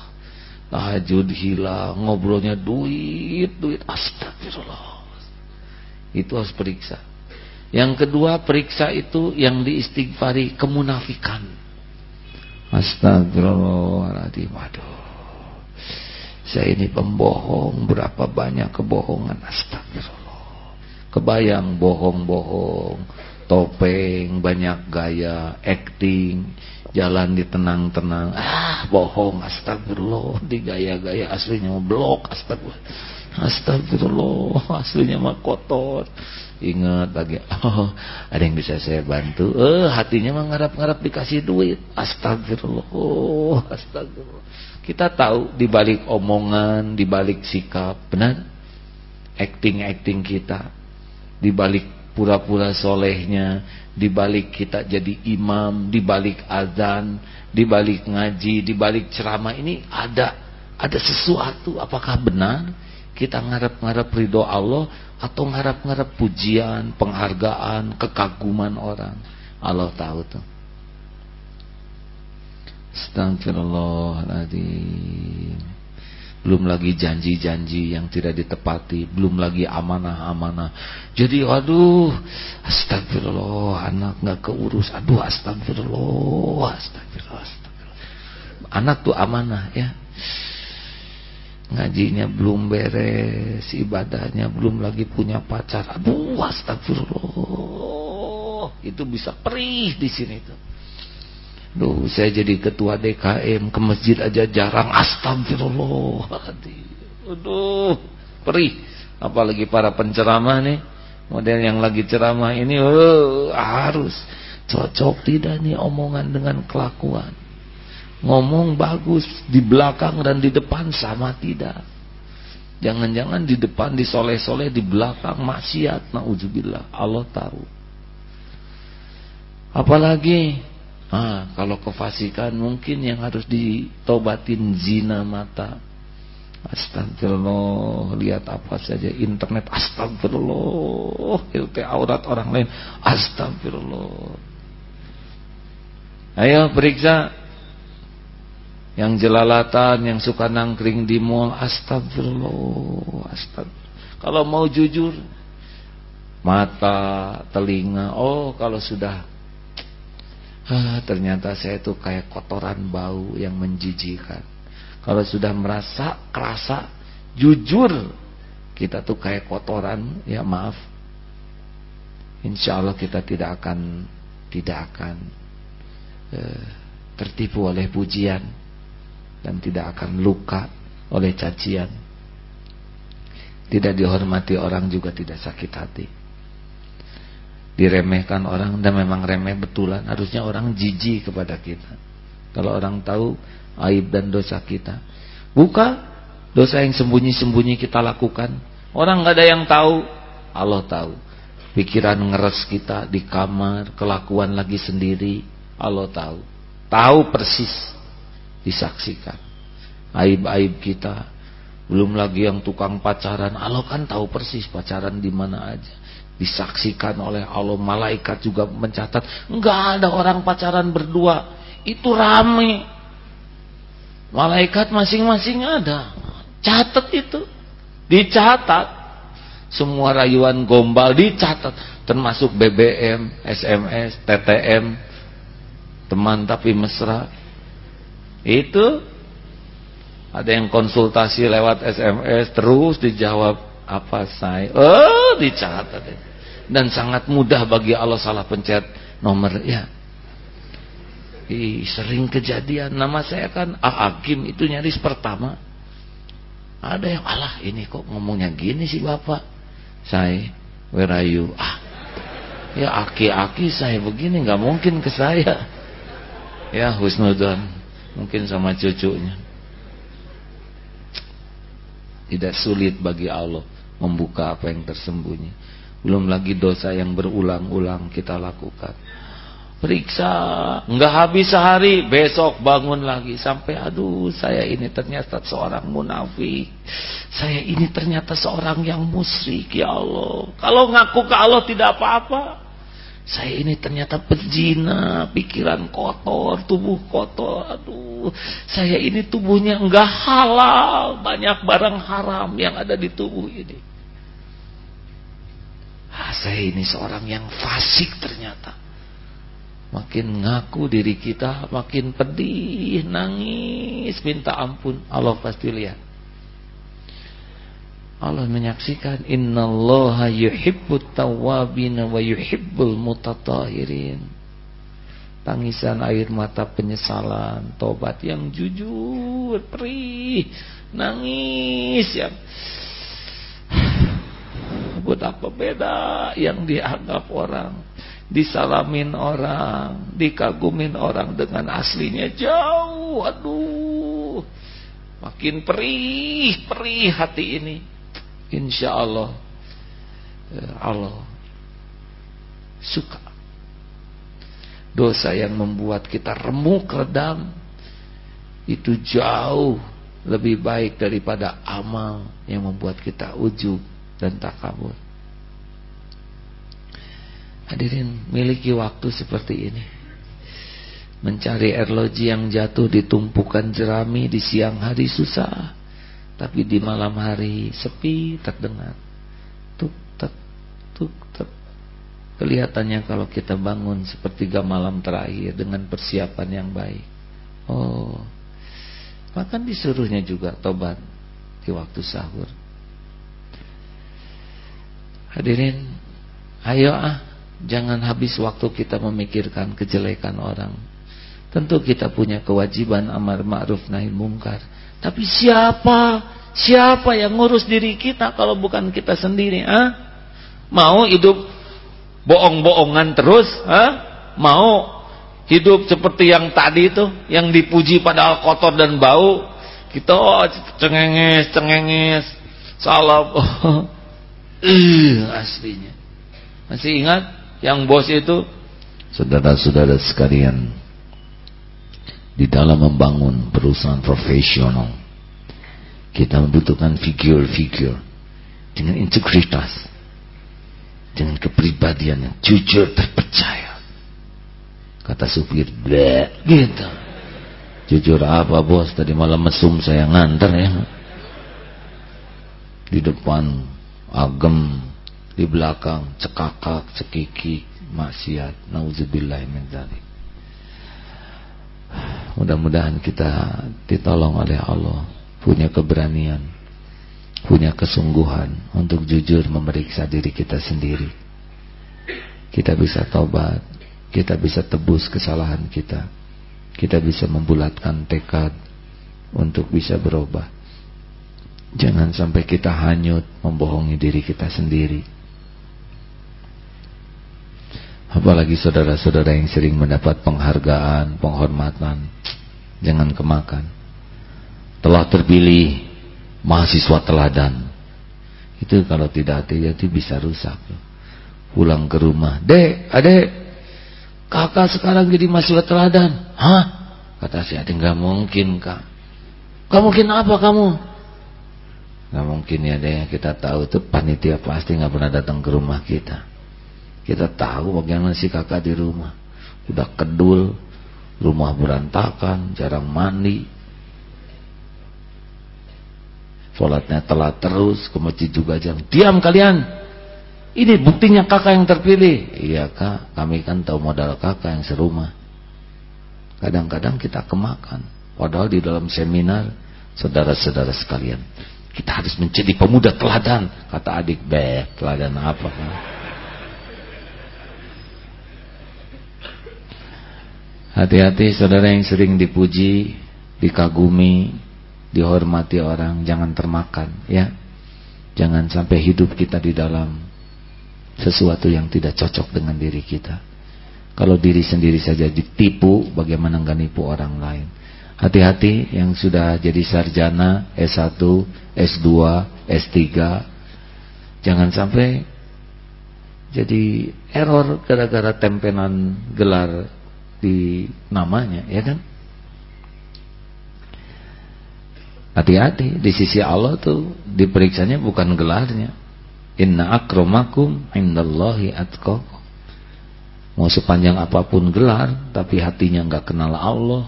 Tahajud hilang Ngobrolnya duit Duit Astagfirullah Itu harus periksa yang kedua periksa itu yang diistighfari kemunafikan. Astagfirullahaladzim. Aduh. Saya ini pembohong. Berapa banyak kebohongan. Astagfirullah. Kebayang bohong-bohong. Topeng. Banyak gaya. Acting. Jalan di tenang-tenang. Ah bohong. Astagfirullah. Di gaya-gaya aslinya blok. Astagfirullah. Astagfirullah. Aslinya mah kotor. Ingat bagi oh, ada yang bisa saya bantu. Eh, hatinya mengharap-harap dikasih duit. Astagfirullah. Oh, astagfirullah. Kita tahu di balik omongan, di balik sikap, benar? Acting-acting kita, di balik pura-pura solehnya, di balik kita jadi imam, di balik azan, di balik ngaji, di balik ceramah ini ada ada sesuatu. Apakah benar? Kita ngarep-ngarep ridho Allah atau ngarep-ngarep pujian, penghargaan, kekaguman orang. Allah tahu tuh. Astagfirullahaladzim. Belum lagi janji-janji yang tidak ditepati, belum lagi amanah-amanah. Jadi aduh, astagfirullah, anak nggak keurus. Aduh, astagfirullah, astagfirullah, astagfirullah. Anak tuh amanah ya. Ngajinya belum beres, ibadahnya belum lagi punya pacar. Aduh, astagfirullah. Itu bisa perih di sini tuh. Duh, saya jadi ketua DKM ke masjid aja jarang. Astagfirullah. Aduh, perih. Apalagi para penceramah nih. Model yang lagi ceramah ini oh, harus cocok tidak nih omongan dengan kelakuan. Ngomong bagus di belakang dan di depan sama tidak. Jangan-jangan di depan disoleh-soleh di belakang maksiat. Nauzubillah. Allah tahu. Apalagi Ah, kalau kefasikan mungkin yang harus ditobatin zina mata. Astagfirullah, lihat apa saja internet. Astagfirullah, itu aurat orang lain. Astagfirullah. Ayo periksa yang jelalatan, yang suka nangkring di mall. Astagfirullah, astagfirullah. Kalau mau jujur, mata, telinga. Oh, kalau sudah ah, ternyata saya itu kayak kotoran bau yang menjijikan. Kalau sudah merasa kerasa jujur kita tuh kayak kotoran, ya maaf. Insya Allah kita tidak akan tidak akan eh, tertipu oleh pujian dan tidak akan luka oleh cacian. Tidak dihormati orang juga tidak sakit hati diremehkan orang dan memang remeh betulan. Harusnya orang jijik kepada kita. Kalau orang tahu aib dan dosa kita. Buka dosa yang sembunyi-sembunyi kita lakukan. Orang nggak ada yang tahu Allah tahu. Pikiran ngeres kita di kamar kelakuan lagi sendiri Allah tahu. Tahu persis disaksikan. Aib-aib kita belum lagi yang tukang pacaran. Allah kan tahu persis pacaran di mana aja disaksikan oleh Allah. Malaikat juga mencatat nggak ada orang pacaran berdua. Itu rame. Malaikat masing-masing ada. Catat itu. Dicatat. Semua rayuan gombal dicatat. Termasuk BBM SMS TTM teman tapi mesra. Itu ada yang konsultasi lewat SMS terus dijawab apa saya oh dicatat. itu dan sangat mudah bagi Allah salah pencet nomor ya. Ih, sering kejadian nama saya kan Hakim itu nyaris pertama. Ada yang Allah ini kok ngomongnya gini sih Bapak. Saya you? Ah. Ya aki-aki saya begini nggak mungkin ke saya. Ya husnudon mungkin sama cucunya. Tidak sulit bagi Allah membuka apa yang tersembunyi. Belum lagi dosa yang berulang-ulang kita lakukan. Periksa, nggak habis sehari, besok bangun lagi sampai aduh saya ini ternyata seorang munafik. Saya ini ternyata seorang yang musyrik ya Allah. Kalau ngaku ke Allah tidak apa-apa. Saya ini ternyata pezina, pikiran kotor, tubuh kotor. Aduh, saya ini tubuhnya enggak halal, banyak barang haram yang ada di tubuh ini. Ah, saya ini seorang yang fasik ternyata. Makin ngaku diri kita, makin pedih, nangis, minta ampun. Allah pasti lihat. Allah menyaksikan innallaha yuhibbut tawwabin wa yuhibbul mutatahirin. Tangisan air mata penyesalan, tobat yang jujur, perih, nangis yang Betapa beda yang dianggap orang? Disalamin orang Dikagumin orang dengan aslinya jauh Aduh. Makin perih Perih hati ini. Insya Allah eh, Allah Suka. Dosa yang membuat kita remuk redam Itu jauh lebih baik daripada amal yang membuat kita ujub dan takabur. Hadirin miliki waktu seperti ini. Mencari air loji yang jatuh di tumpukan jerami di siang hari susah. Tapi di malam hari sepi terdengar. Tuk tuk tuk tuk. Kelihatannya kalau kita bangun sepertiga malam terakhir dengan persiapan yang baik. Oh. Bahkan disuruhnya juga tobat di waktu sahur. Hadirin, ayo ah, jangan habis waktu kita memikirkan kejelekan orang. Tentu kita punya kewajiban amar ma'ruf nahi mungkar. Tapi siapa? Siapa yang ngurus diri kita kalau bukan kita sendiri? Ah? Mau hidup bohong-bohongan terus? Ah? Mau hidup seperti yang tadi itu, yang dipuji padahal kotor dan bau? Kita oh, cengenges, cengenges, salah. [LAUGHS] Uh, aslinya. Masih ingat yang bos itu? Saudara-saudara sekalian, di dalam membangun perusahaan profesional, kita membutuhkan figur-figur dengan integritas, dengan kepribadian yang jujur terpercaya. Kata supir, bleh, gitu. Jujur apa bos? Tadi malam mesum saya nganter ya. Di depan agem di belakang cekakak cekiki maksiat. Nauzubillah min dzalik mudah-mudahan kita ditolong oleh Allah. Punya keberanian punya kesungguhan untuk jujur memeriksa diri kita sendiri. Kita bisa tobat kita bisa tebus kesalahan kita. Kita bisa membulatkan tekad untuk bisa berubah Jangan sampai kita hanyut membohongi diri kita sendiri. Apalagi saudara-saudara yang sering mendapat penghargaan, penghormatan. Jangan kemakan. Telah terpilih mahasiswa teladan. Itu kalau tidak hati-hati bisa rusak. Pulang ke rumah. Dek, adek, kakak sekarang jadi mahasiswa teladan. Hah? Kata si adik, nggak mungkin kak. Gak mungkin apa kamu? Gak mungkin ya deh kita tahu itu panitia pasti nggak pernah datang ke rumah kita. Kita tahu bagaimana si kakak di rumah. Udah kedul, rumah berantakan, jarang mandi. Sholatnya telat terus, ke masjid juga jam. Diam kalian. Ini buktinya kakak yang terpilih. Iya kak, kami kan tahu modal kakak yang serumah. Kadang-kadang kita kemakan. Padahal di dalam seminar, saudara-saudara sekalian kita harus menjadi pemuda teladan. Kata adik, be, teladan apa kan? Hati-hati saudara yang sering dipuji, dikagumi, dihormati orang, jangan termakan, ya. Jangan sampai hidup kita di dalam sesuatu yang tidak cocok dengan diri kita. Kalau diri sendiri saja ditipu, bagaimana nggak nipu orang lain? Hati-hati yang sudah jadi sarjana S1, S2, S3 Jangan sampai jadi error gara-gara tempenan gelar di namanya, ya kan? Hati-hati, di sisi Allah tuh diperiksanya bukan gelarnya. Inna akromakum indallahi atqakum. Mau sepanjang apa pun gelar, tapi hatinya nggak kenal Allah,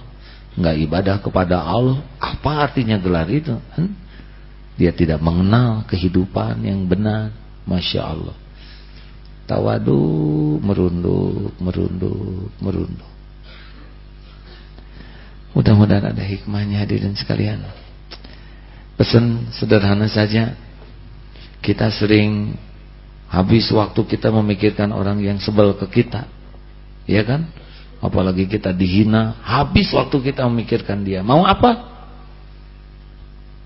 nggak ibadah kepada Allah, apa artinya gelar itu? Hmm? Dia tidak mengenal kehidupan yang benar, masya Allah. Tawadu merunduk, merunduk, merunduk. Mudah-mudahan ada hikmahnya hadirin sekalian. Pesan sederhana saja. Kita sering habis waktu kita memikirkan orang yang sebel ke kita. Ya kan? Apalagi kita dihina, habis waktu kita memikirkan dia. Mau apa?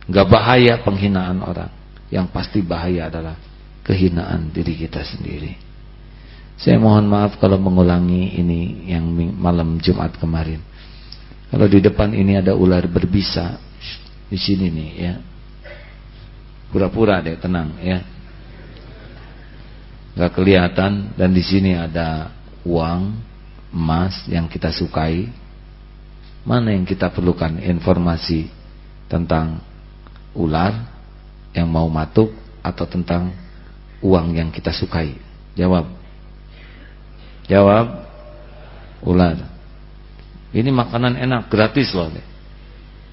Gak bahaya penghinaan orang. Yang pasti bahaya adalah kehinaan diri kita sendiri. Saya mohon maaf kalau mengulangi ini yang malam Jumat kemarin. Kalau di depan ini ada ular berbisa di sini nih ya. Pura-pura deh tenang ya. Gak kelihatan dan di sini ada uang emas yang kita sukai? Mana yang kita perlukan informasi tentang ular yang mau matuk atau tentang uang yang kita sukai? Jawab. Jawab ular. Ini makanan enak gratis loh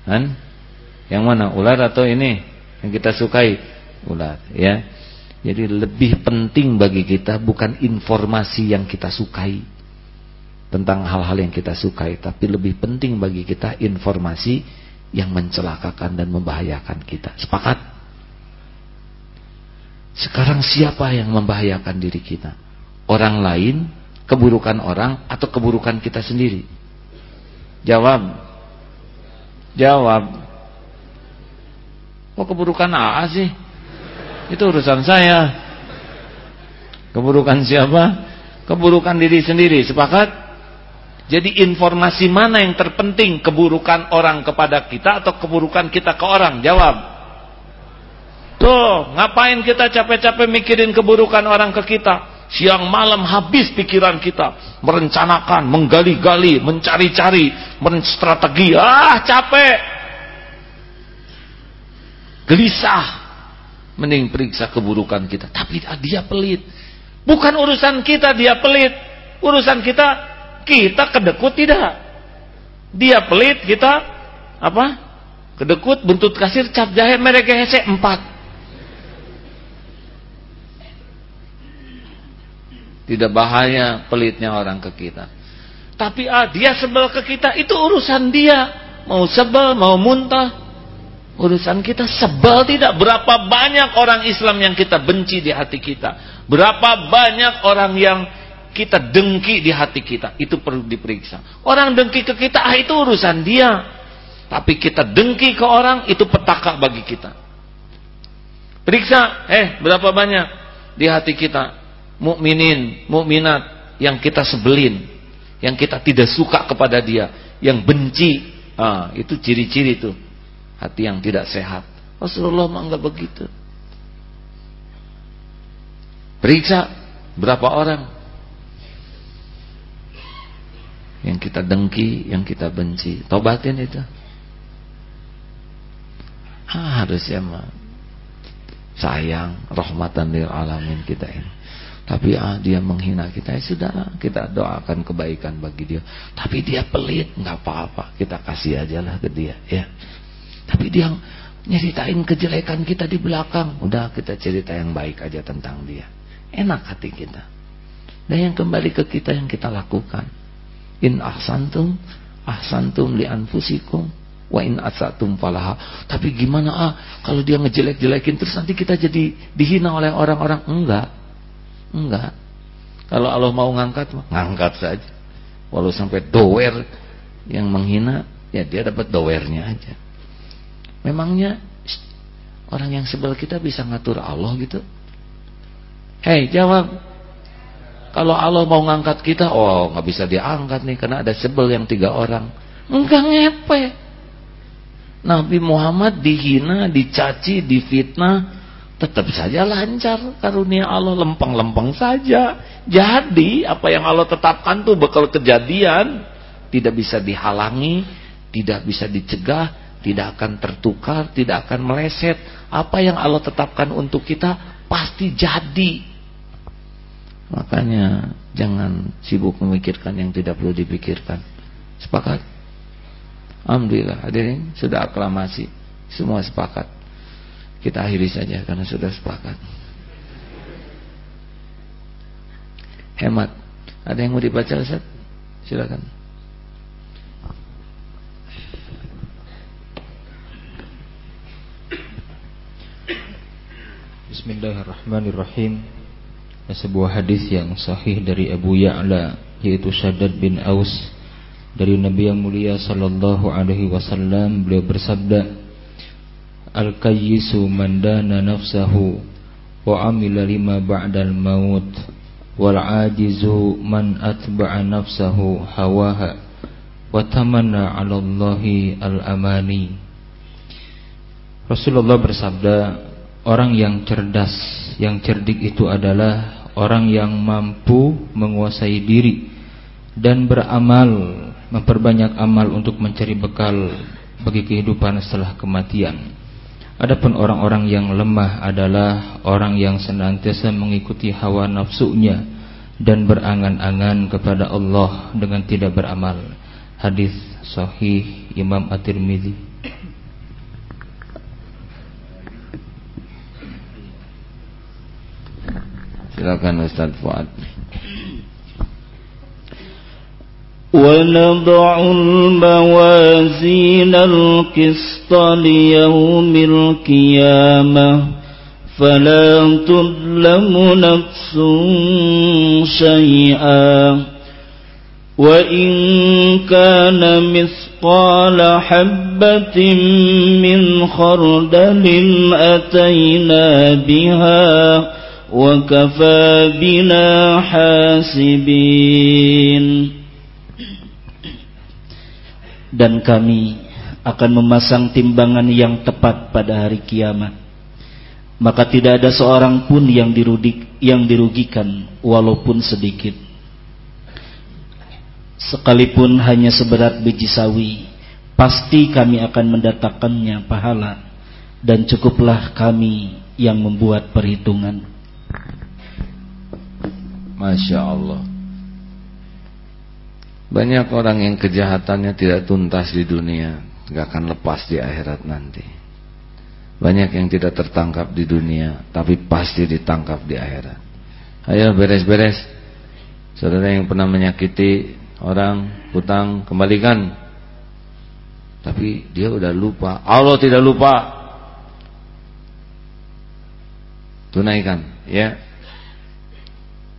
kan? Yang mana ular atau ini yang kita sukai? Ular ya. Jadi lebih penting bagi kita bukan informasi yang kita sukai tentang hal-hal yang kita sukai tapi lebih penting bagi kita informasi yang mencelakakan dan membahayakan kita sepakat sekarang siapa yang membahayakan diri kita orang lain keburukan orang atau keburukan kita sendiri jawab jawab kok keburukan AA sih itu urusan saya. Keburukan siapa? Keburukan diri sendiri. Sepakat? Jadi informasi mana yang terpenting? Keburukan orang kepada kita atau keburukan kita ke orang? Jawab. Tuh, ngapain kita capek-capek mikirin keburukan orang ke kita? Siang malam habis pikiran kita merencanakan, menggali-gali, mencari-cari, menstrategi. Ah, capek. Gelisah Mending periksa keburukan kita. Tapi dia pelit. Bukan urusan kita dia pelit. Urusan kita, kita kedekut tidak. Dia pelit, kita apa? Kedekut, buntut kasir, cap jahe, mereka hese, empat. Tidak bahaya pelitnya orang ke kita. Tapi ah, dia sebel ke kita, itu urusan dia. Mau sebel, mau muntah, Urusan kita sebel tidak berapa banyak orang Islam yang kita benci di hati kita. Berapa banyak orang yang kita dengki di hati kita. Itu perlu diperiksa. Orang dengki ke kita, ah itu urusan dia. Tapi kita dengki ke orang, itu petaka bagi kita. Periksa, eh berapa banyak di hati kita. Mukminin, mukminat yang kita sebelin. Yang kita tidak suka kepada dia. Yang benci. Ah, itu ciri-ciri tuh hati yang tidak sehat. Rasulullah menganggap begitu. Periksa berapa orang yang kita dengki, yang kita benci. Tobatin itu. Ah, harusnya mah sayang, rahmatan lil alamin kita ini. Tapi ah dia menghina kita, ya sudah kita doakan kebaikan bagi dia. Tapi dia pelit, nggak apa-apa, kita kasih aja lah ke dia, ya. Tapi dia nyeritain kejelekan kita di belakang. Udah kita cerita yang baik aja tentang dia. Enak hati kita. Dan yang kembali ke kita yang kita lakukan. In ahsantum ahsantum li anfusikum wa in asatum falaha. Tapi gimana ah kalau dia ngejelek-jelekin terus nanti kita jadi dihina oleh orang-orang? Enggak. Enggak. Kalau Allah mau ngangkat, ngangkat saja. Walau sampai doer yang menghina, ya dia dapat doernya aja. Memangnya orang yang sebel kita bisa ngatur Allah gitu? Hei jawab. Kalau Allah mau ngangkat kita, oh nggak bisa diangkat nih karena ada sebel yang tiga orang. Enggak ngepe. Nabi Muhammad dihina, dicaci, difitnah, tetap saja lancar karunia Allah lempeng-lempeng saja. Jadi apa yang Allah tetapkan tuh bakal kejadian, tidak bisa dihalangi, tidak bisa dicegah, tidak akan tertukar, tidak akan meleset. Apa yang Allah tetapkan untuk kita pasti jadi. Makanya jangan sibuk memikirkan yang tidak perlu dipikirkan. Sepakat? Alhamdulillah hadirin sudah aklamasi. Semua sepakat. Kita akhiri saja karena sudah sepakat. Hemat. Ada yang mau dibaca Ustaz? Silakan. Bismillahirrahmanirrahim Sebuah hadis yang sahih dari Abu Ya'la Yaitu Shaddad bin Aus. Dari Nabi yang mulia Sallallahu alaihi wasallam Beliau bersabda Al-kayyisu mandana nafsahu Wa amila lima ba'dal maut Wal ajizu man atba'a nafsahu hawaha Wa tamanna ala Allahi al-amani. Rasulullah bersabda Orang yang cerdas, yang cerdik itu adalah orang yang mampu menguasai diri dan beramal, memperbanyak amal untuk mencari bekal bagi kehidupan setelah kematian. Adapun orang-orang yang lemah adalah orang yang senantiasa mengikuti hawa nafsunya dan berangan-angan kepada Allah dengan tidak beramal. Hadis sahih Imam At-Tirmizi. Silakan Ustaz Fuad. ونضع الموازين القسط ليوم القيامة فلا تظلم نفس شيئا وإن كان مثقال حبة من خردل أتينا بها وكفى بنا حاسبين dan kami akan memasang timbangan yang tepat pada hari kiamat. Maka tidak ada seorang pun yang dirudik, yang dirugikan walaupun sedikit. Sekalipun hanya seberat biji sawi, pasti kami akan mendatangkannya pahala dan cukuplah kami yang membuat perhitungan. Masya Allah. Banyak orang yang kejahatannya tidak tuntas di dunia Gak akan lepas di akhirat nanti. Banyak yang tidak tertangkap di dunia Tapi pasti ditangkap di akhirat. Ayo beres-beres. Saudara yang pernah menyakiti orang Hutang kembalikan. Tapi dia udah lupa. Allah tidak lupa. Tunaikan Ya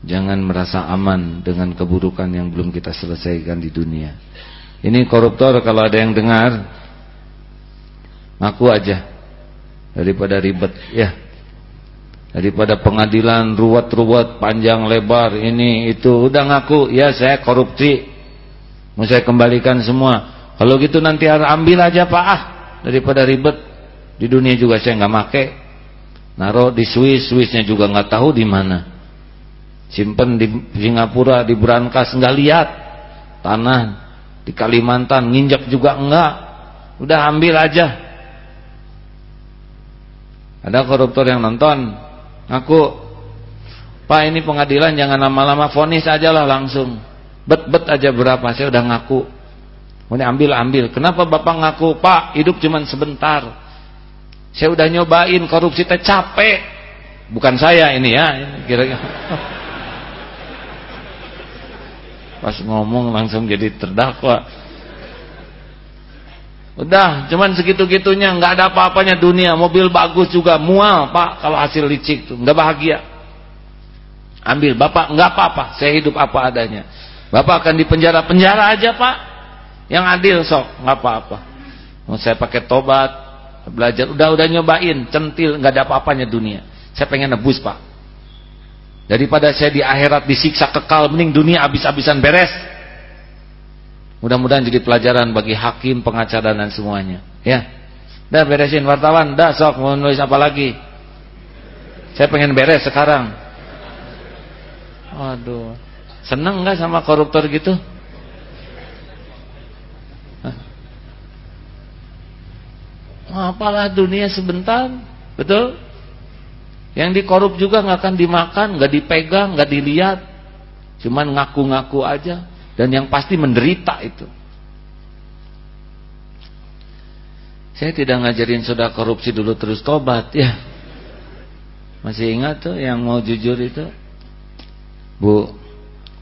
Jangan merasa aman dengan keburukan yang belum kita selesaikan di dunia. Ini koruptor kalau ada yang dengar, ngaku aja daripada ribet ya. Daripada pengadilan ruwet-ruwet panjang lebar ini itu udah ngaku ya saya korupsi. Mau saya kembalikan semua. Kalau gitu nanti ambil aja Pak ah daripada ribet. Di dunia juga saya nggak make. Naruh di Swiss, Swissnya juga nggak tahu di mana simpen di Singapura di Brankas nggak lihat. Tanah di Kalimantan nginjak juga enggak udah ambil aja. Ada koruptor yang nonton. Aku Pak ini pengadilan jangan lama-lama vonis aja lah langsung. Bet-bet aja berapa saya udah ngaku. Mau ambil ambil. Kenapa bapak ngaku? Pak hidup cuman sebentar. Saya udah nyobain korupsi teh capek. Bukan saya ini ya kira-kira [LAUGHS] Pas ngomong langsung jadi terdakwa. Udah, cuman segitu-gitunya, nggak ada apa-apanya dunia. Mobil bagus juga, mual, Pak, kalau hasil licik tuh, nggak bahagia. Ambil, Bapak, nggak apa-apa, saya hidup apa adanya. Bapak akan dipenjara, penjara aja, Pak. Yang adil sok, nggak apa-apa. Mau saya pakai tobat, belajar, udah udah nyobain, centil, nggak ada apa-apanya dunia. Saya pengen nebus, Pak. Daripada saya di akhirat disiksa kekal, mending dunia habis-habisan beres. Mudah-mudahan jadi pelajaran bagi hakim, pengacara dan semuanya. Ya. Dah beresin wartawan, dah sok mau nulis apa lagi? Saya pengen beres sekarang. Waduh. Seneng nggak sama koruptor gitu? Hah? Apalah dunia sebentar, betul? Yang dikorup juga nggak akan dimakan, nggak dipegang, nggak dilihat, cuman ngaku-ngaku aja. Dan yang pasti menderita itu. Saya tidak ngajarin sudah korupsi dulu terus tobat ya. Masih ingat tuh yang mau jujur itu? Bu,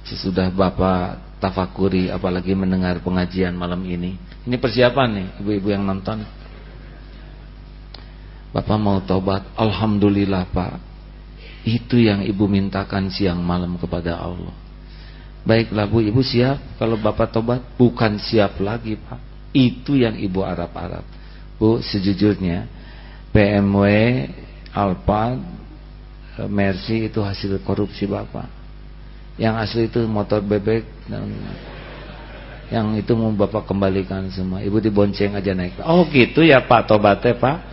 sesudah Bapak tafakuri apalagi mendengar pengajian malam ini. Ini persiapan nih ibu-ibu yang nonton. Bapak mau tobat Alhamdulillah Pak. Itu yang ibu mintakan siang malam kepada Allah. Baiklah Bu Ibu siap Kalau Bapak tobat Bukan siap lagi Pak. Itu yang ibu harap-harap. Bu sejujurnya PMW Alphard Mercy itu hasil korupsi Bapak. Yang asli itu motor bebek dan Yang itu mau Bapak kembalikan semua. Ibu dibonceng aja naik. Oh gitu ya Pak tobatnya Pak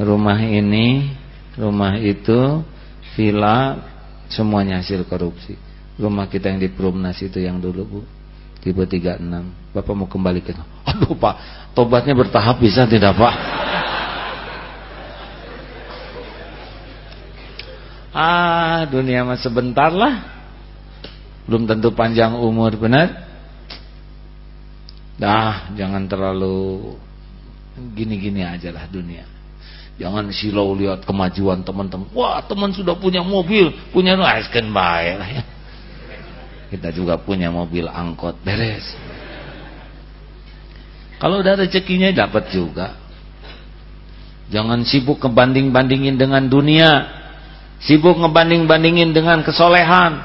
rumah ini, rumah itu, villa, semuanya hasil korupsi. Rumah kita yang di Prumnas itu yang dulu Bu, tipe 36. Bapak mau kembalikan. Aduh Pak, tobatnya bertahap bisa tidak Pak? Ah, dunia mah sebentar lah. Belum tentu panjang umur, benar? Dah, jangan terlalu gini-gini aja lah dunia. Jangan silau lihat kemajuan teman-teman. Wah, teman sudah punya mobil, punya kan baik lah ya. Kita juga punya mobil angkot beres. Kalau udah rezekinya dapat juga. Jangan sibuk ngebanding-bandingin dengan dunia. Sibuk ngebanding-bandingin dengan kesolehan.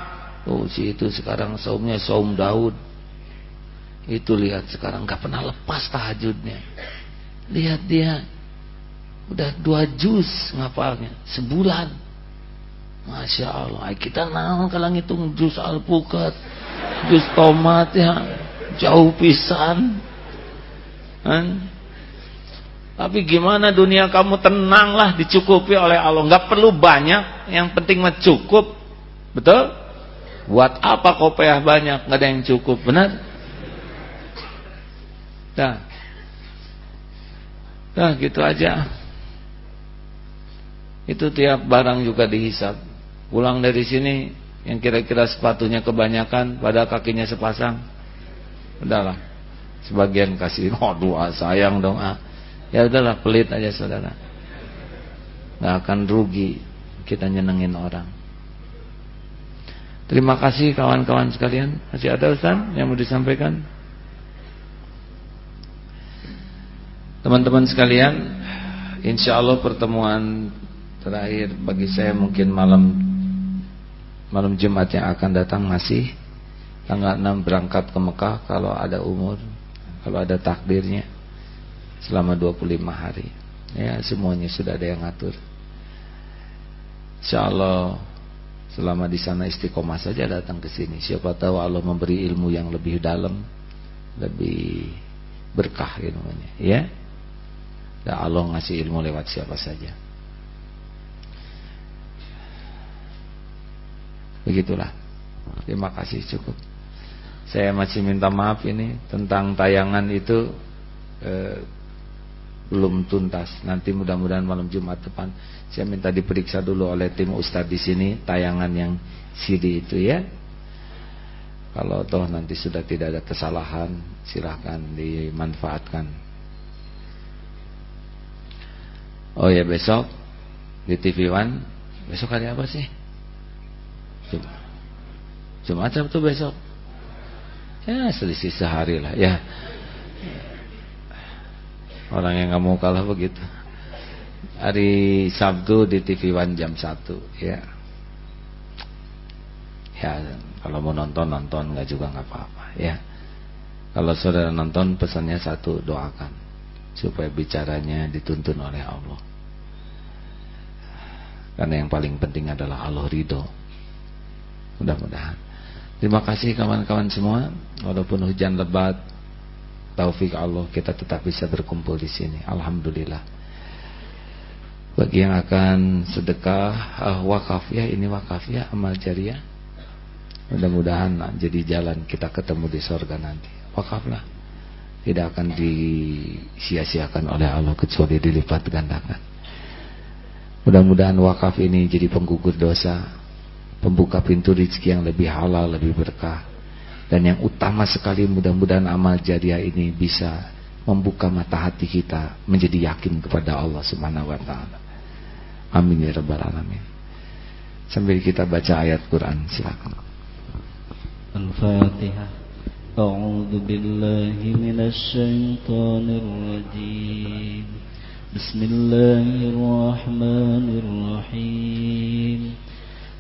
Oh, si itu sekarang saumnya saum Daud. Itu lihat sekarang gak pernah lepas tahajudnya. Lihat dia Udah dua juz ngapalnya sebulan. Masya Allah. Kita naon kalau ngitung juz alpukat, juz tomat ya jauh pisan. Kan? Tapi gimana dunia kamu tenanglah dicukupi oleh Allah. Nggak perlu banyak, yang penting mah cukup. Betul? Buat apa kopiah banyak? Nggak ada yang cukup, benar? Nah, nah gitu aja. Itu tiap barang juga dihisap. Pulang dari sini yang kira-kira sepatunya kebanyakan pada kakinya sepasang. Udahlah. Sebagian kasih [LAUGHS] oh doa sayang dong ah. Ya udahlah pelit aja saudara. Gak akan rugi kita nyenengin orang. Terima kasih kawan-kawan sekalian. Masih ada Ustaz yang mau disampaikan? Teman-teman sekalian, insya Allah pertemuan Terakhir bagi saya mungkin malam malam Jumat yang akan datang masih tanggal 6 berangkat ke Mekah kalau ada umur, kalau ada takdirnya selama 25 hari. Ya, semuanya sudah ada yang ngatur. Insyaallah selama di sana istiqomah saja datang ke sini. Siapa tahu Allah memberi ilmu yang lebih dalam, lebih berkah ilmunya, ya. Dan Allah ngasih ilmu lewat siapa saja. Begitulah. Terima kasih cukup. Saya masih minta maaf ini tentang tayangan itu eh, belum tuntas. Nanti mudah-mudahan malam Jumat depan saya minta diperiksa dulu oleh tim Ustadz di sini tayangan yang CD itu ya. Kalau toh nanti sudah tidak ada kesalahan, silahkan dimanfaatkan. Oh ya besok di TV One besok hari apa sih? Jumat Sabtu besok. Ya selisih sehari lah ya. Orang yang nggak mau kalah begitu. Hari Sabtu di TV One jam 1 ya. Ya kalau mau nonton nonton nggak juga nggak apa-apa ya. Kalau saudara nonton pesannya satu doakan. Supaya bicaranya dituntun oleh Allah. Karena yang paling penting adalah Allah ridho Mudah-mudahan. Terima kasih kawan-kawan semua. Walaupun hujan lebat, taufik Allah kita tetap bisa berkumpul di sini. Alhamdulillah. Bagi yang akan sedekah uh, wakaf ya, ini wakaf ya amal jariah. Mudah-mudahan jadi jalan kita ketemu di sorga nanti. Wakaflah. Tidak akan disia-siakan oleh Allah kecuali dilipat gandakan. Mudah-mudahan wakaf ini jadi penggugur dosa Pembuka pintu rezeki yang lebih halal, lebih berkah. Dan yang utama sekali mudah-mudahan amal jariah ini bisa membuka mata hati kita menjadi yakin kepada Allah Subhanahu wa taala. Amin ya rabbal alamin. Sambil kita baca ayat Quran, silakan. Al-Fatihah. A'udzu billahi.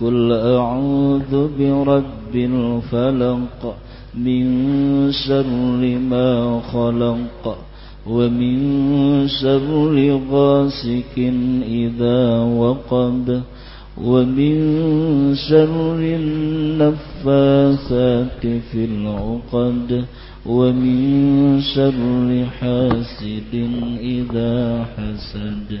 قل أعوذ برب الفلق من شر ما خلق ومن شر غاسق إذا وقب ومن شر النفاثات في العقد ومن شر حاسد إذا حسد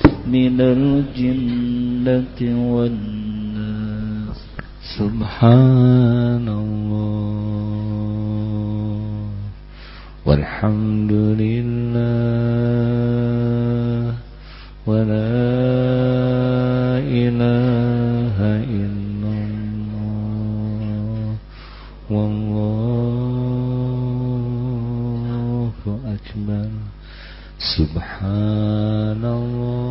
من الجنة والناس. سبحان الله. والحمد لله. ولا إله إلا الله. والله أكبر. سبحان الله.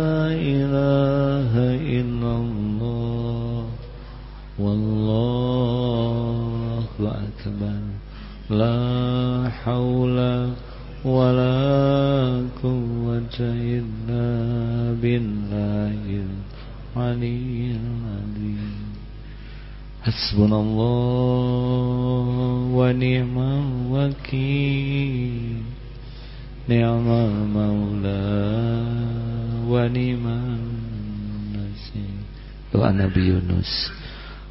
لا حول ولا قوة إلا بالله العلي العظيم. حسبنا الله ونعم الوكيل. نعم المولى ونعم النصير. doa Nabi Yunus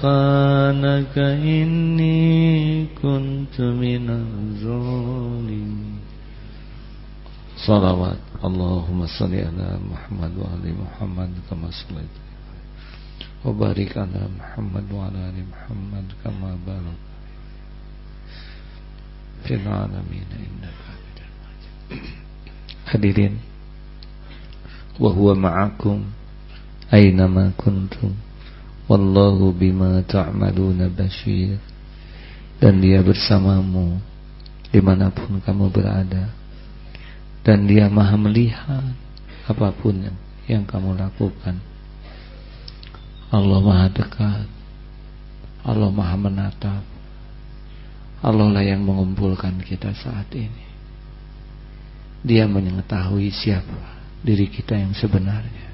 سبحانك إني كنت من الظالمين. صلوات. اللهم صل على محمد وعلى محمد كما صليت. وبارك على محمد وعلى آل محمد كما بارك في العالمين إنك حميد مجيد. Hadirin Wa ma'akum Aynama kuntum Wallahu bima ta'maluna basyir Dan dia bersamamu Di mana pun kamu berada. Dan dia maha melihat apa pun yang, yang kamu lakukan. Allah maha dekat. Allah maha menatap. Allah lah yang mengumpulkan kita saat ini. Dia mengetahui siapa diri kita yang sebenarnya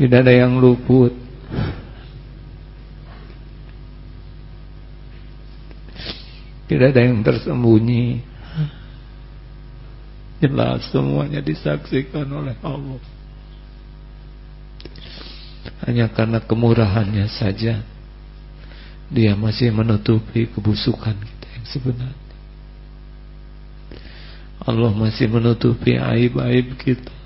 Tidak ada yang luput. Tidak ada yang tersembunyi. Jelas semuanya disaksikan oleh Allah. Hanya karena kemurahannya saja Dia masih menutupi kebusukan kita yang sebenarnya. Allah masih menutupi aib-aib kita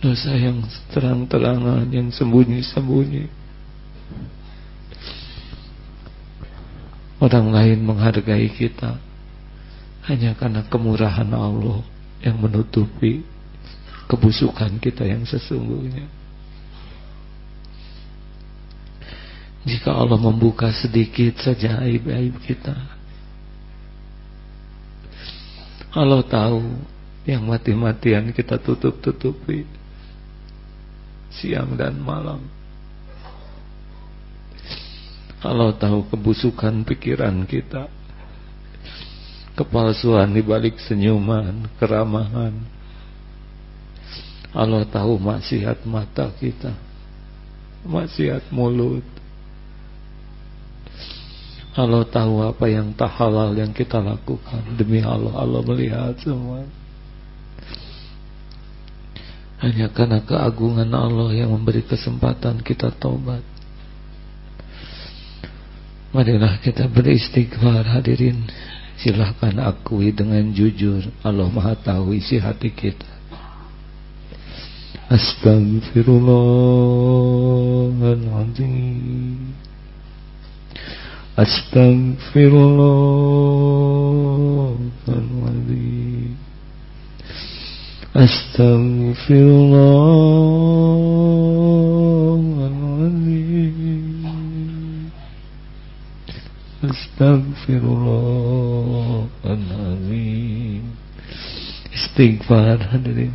dosa yang terang-terangan, yang sembunyi-sembunyi. Orang lain menghargai kita hanya karena kemurahan Allah yang menutupi kebusukan kita yang sesungguhnya. Jika Allah membuka sedikit saja aib-aib kita, Allah tahu yang mati-matian kita tutup-tutupi siang dan malam. Allah tahu kebusukan pikiran kita, kepalsuan di balik senyuman, keramahan. Allah tahu maksiat mata kita, maksiat mulut. Allah tahu apa yang tak halal yang kita lakukan demi Allah. Allah melihat semua. Hanya karena keagungan Allah yang memberi kesempatan kita taubat. Marilah kita beristighfar hadirin. Silahkan akui dengan jujur Allah maha tahu isi hati kita Astagfirullahaladzim Astagfirullahaladzim Astaghfirullahaladzim. Astaghfirullahaladzim Istighfar hadirin.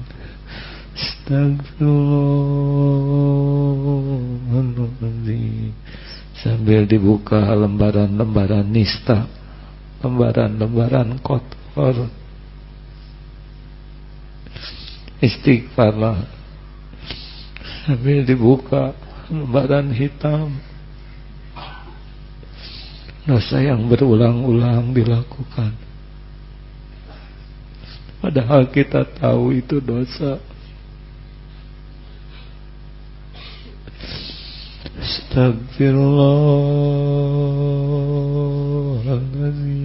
Astaghfirullahaladzim. Sambil dibuka lembaran-lembaran nista Lembaran-lembaran kotor istighfarlah. Sambil dibuka lembaran hitam. Dosa yang berulang-ulang dilakukan. Padahal kita tahu itu dosa. Astagfirullahaladzim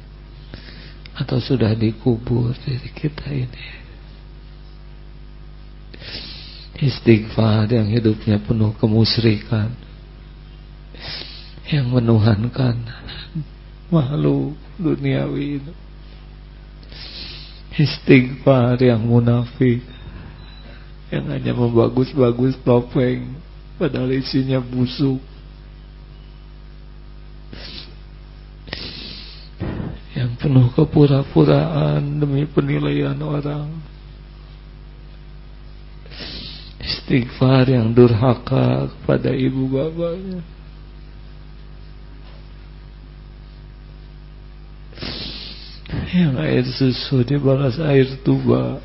atau sudah dikubur diri kita ini. Istighfar yang hidupnya penuh kemusyrikan. Yang menuhankan makhluk duniawi itu istighfar yang munafik. Yang hanya membagus-bagus topeng. Padahal isinya busuk yang penuh kepura-puraan demi penilaian orang. Istighfar yang durhaka kepada ibu bapaknya. Yang air susu dibalas air tuba.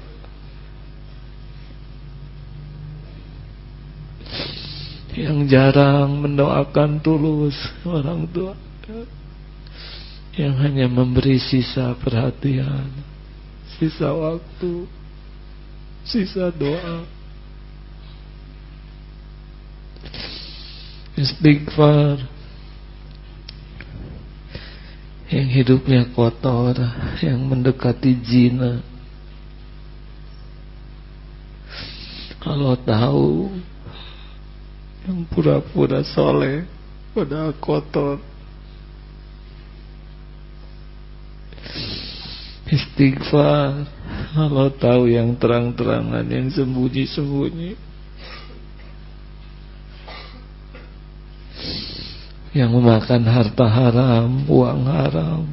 Yang jarang mendoakan tulus orang tua yang hanya memberi sisa perhatian, sisa waktu, sisa doa. istighfar. Yang hidupnya kotor yang mendekati zina. Kalau tahu yang pura-pura soleh pada kotor istighfar kalau tahu yang terang-terangan yang sembunyi-sembunyi yang memakan harta haram, uang haram,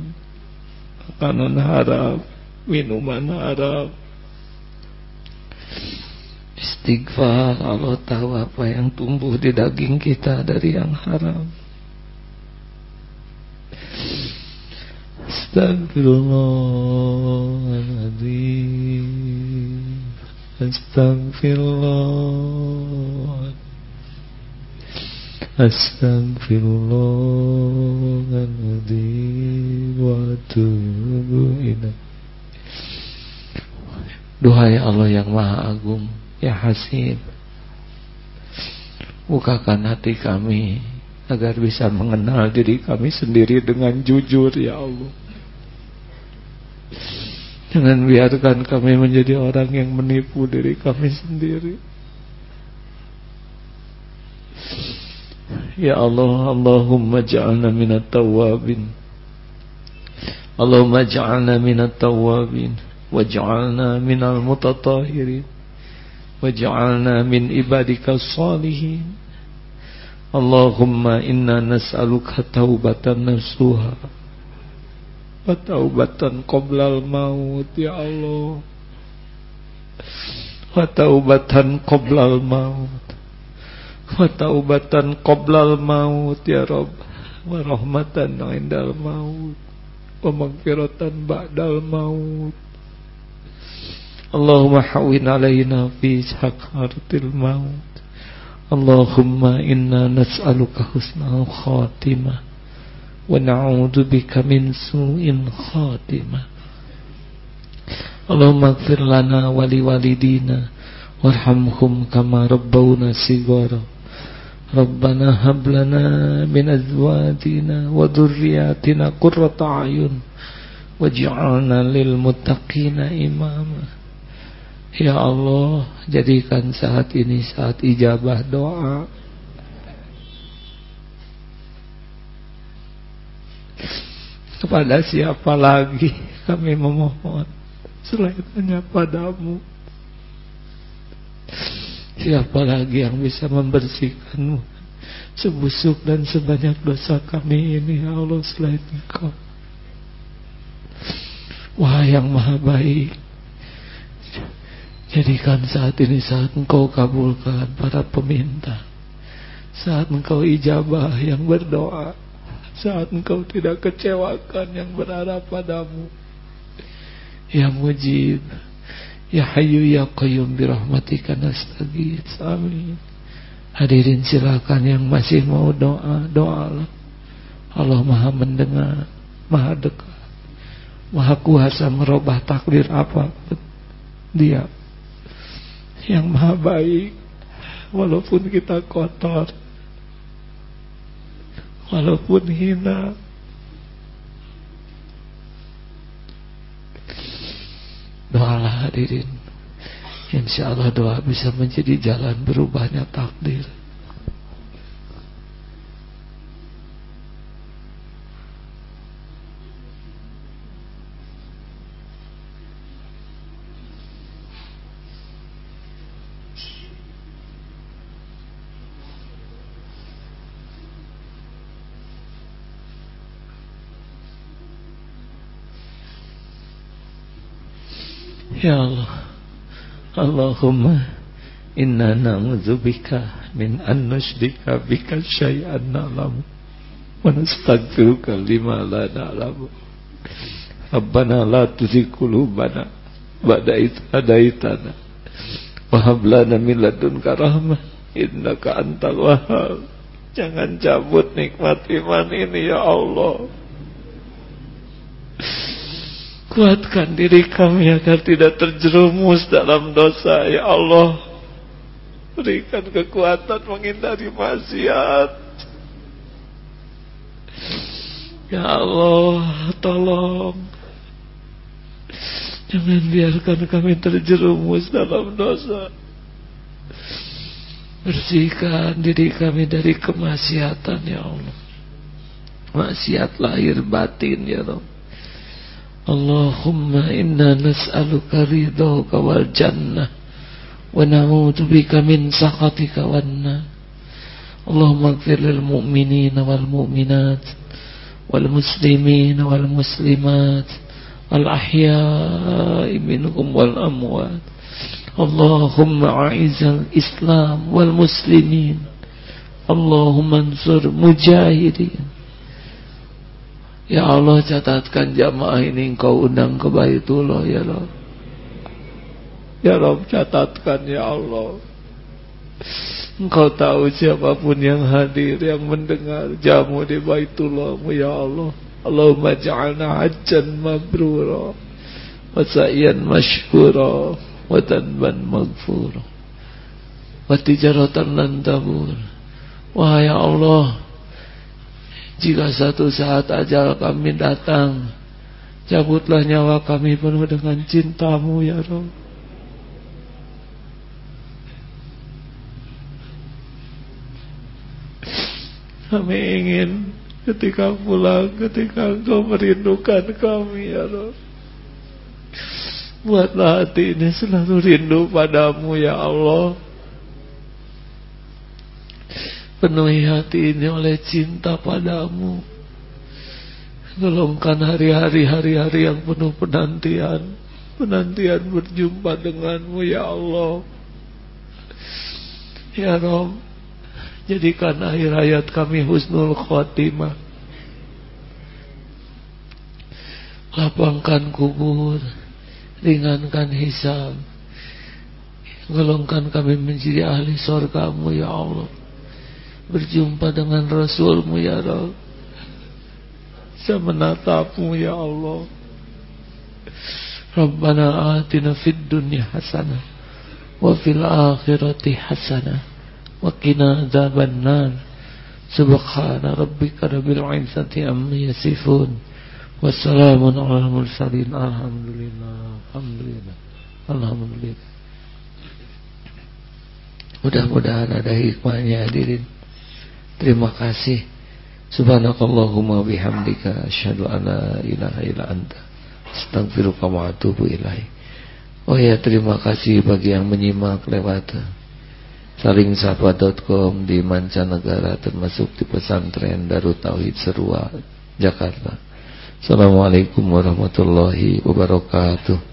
makanan haram, minuman haram. Istighfar Allah tahu apa yang tumbuh di daging kita dari yang haram. Astagfirullahaladzim Astagfirullah Astagfirullahaladzim wa atubu Duhai Allah yang Maha Agung, Ya Hasim, bukakan hati kami agar bisa mengenal diri kami sendiri dengan jujur, Ya Allah. Jangan biarkan kami menjadi orang yang menipu diri kami sendiri. Ya Allah Allahumma ja'alna minat tawabin Allahumma ja'alna minat tawabin Waj'alna minal mutatahirin Waj'alna min ibadika salihin Allahumma inna nas'aluka taubatan nasuha Wa taubatan qoblal maut Ya Allah. Wa taubatan qoblal maut. Wa taubatan qoblal maut ya Rabb. Wa rahmatan indal maut. Wa magfiratan ba'dal maut. Allahumma hawin alaina fi sakaratil maut اللهم إنا نسألك حسن خاتمة ونعوذ بك من سوء خاتمة اللهم اغفر لنا ولوالدينا وارحمهم كما ربونا صغارا. ربنا هب لنا من أزواجنا وذرياتنا قرة أعين واجعلنا للمتقين إماماً. Ya Allah jadikan saat ini saat ijabah doa. Kepada siapa lagi kami memohon? Selain hanya padamu. Siapa lagi yang bisa membersihkanmu? Sebusuk dan sebanyak dosa kami ini Ya Allah selain engkau. Wah yang maha baik Jadikan saat ini saat engkau kabulkan para peminta Saat engkau ijabah yang berdoa Saat engkau tidak kecewakan yang berharap padamu Ya mujib Ya Hayyu Ya Qayyum birahmatika nastaghits. Amin. Hadirin silakan yang masih mau doa, doalah. Allah Maha mendengar, Maha dekat. Maha kuasa merubah takdir apa Dia yang Maha baik. Walaupun kita kotor. Walaupun hina. Doalah hadirin. Insya Allah doa bisa menjadi jalan berubahnya takdir Ya Allah. Allahumma Inna na'udzubika min an nusydika bika syai'an na'lamu wa nastaghfiruka lima la na'lamu. Rabbana la tuzigh qulubana ba'da idh hadaitana wa hab lana min ladunka rahmah innaka antal wahhab. Jangan cabut nikmat iman ini ya Allah Kuatkan diri kami agar tidak terjerumus dalam dosa Ya Allah. Berikan kekuatan menghindari maksiat. Ya Allah Tolong. Jangan biarkan kami terjerumus dalam dosa. Bersihkan diri kami dari kemaksiatan Ya Allah. Maksiat lahir batin Ya Allah Allahumma inna nas'aluka ridhaka wal jannah Wa na'udhu bika min sakhatika wan nar Allahumma gfir lil mu'minina wal mu'minat Wal muslimina wal muslimat Wal ahya'i minhum Ya Allah catatkan jamaah ini engkau undang ke Baitullah ya Allah Ya Rob catatkan ya Allah. Engkau tahu siapa pun yang hadir Yang mendengar jamu di Baitullahmu ya Allah. Allahumma ja'alna hajjan mabrura Wasa'iyan mashkura wa tanban maghfura wa tijaratan lan tabur. Wahai Allah jika satu saat ajal kami datang cabutlah nyawa kami penuh dengan cintamu ya Rabb. Kami ingin ketika pulang ketika engkau merindukan kami ya Rabb. Buatlah hati ini selalu rindu padamu ya Allah Penuhi hati ini oleh cinta padamu. Golongkan hari-hari hari-hari yang penuh penantian. Penantian berjumpa denganmu ya Allah. Ya Rob Jadikan akhir hayat kami husnul khotimah. Lapangkan kubur ringankan hisab. Golongkan kami menjadi ahli surgamu ya Allah berjumpa dengan Rasulmu ya Rabb. Saya menatapmu ya Allah. Rabbana atina fid dunya hasanah wa fil akhirati hasanah wa qina adzaban nar subhana rabbika rabbil izzati amma yasifun. Wassalamun ala mursalin. Alhamdulillah Alhamdulillah Alhamdulillah. Mudah-mudahan ada hikmahnya hadirin Terima kasih. Subhanakallahumma bihamdika Asyhadu an la ilaha illa anta Astaghfiruka wa atubu ilaih Oh ya terima kasih bagi yang menyimak lewat salingsapa.com di mancanegara termasuk di pesantren Darut Tauhid Serua Jakarta. Assalamualaikum warahmatullahi wabarakatuh.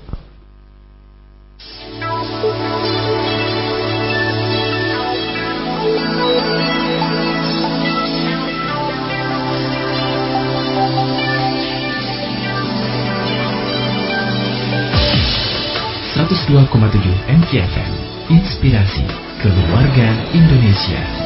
Seratus dua koma tujuh MKFM Inspirasi Keluarga Indonesia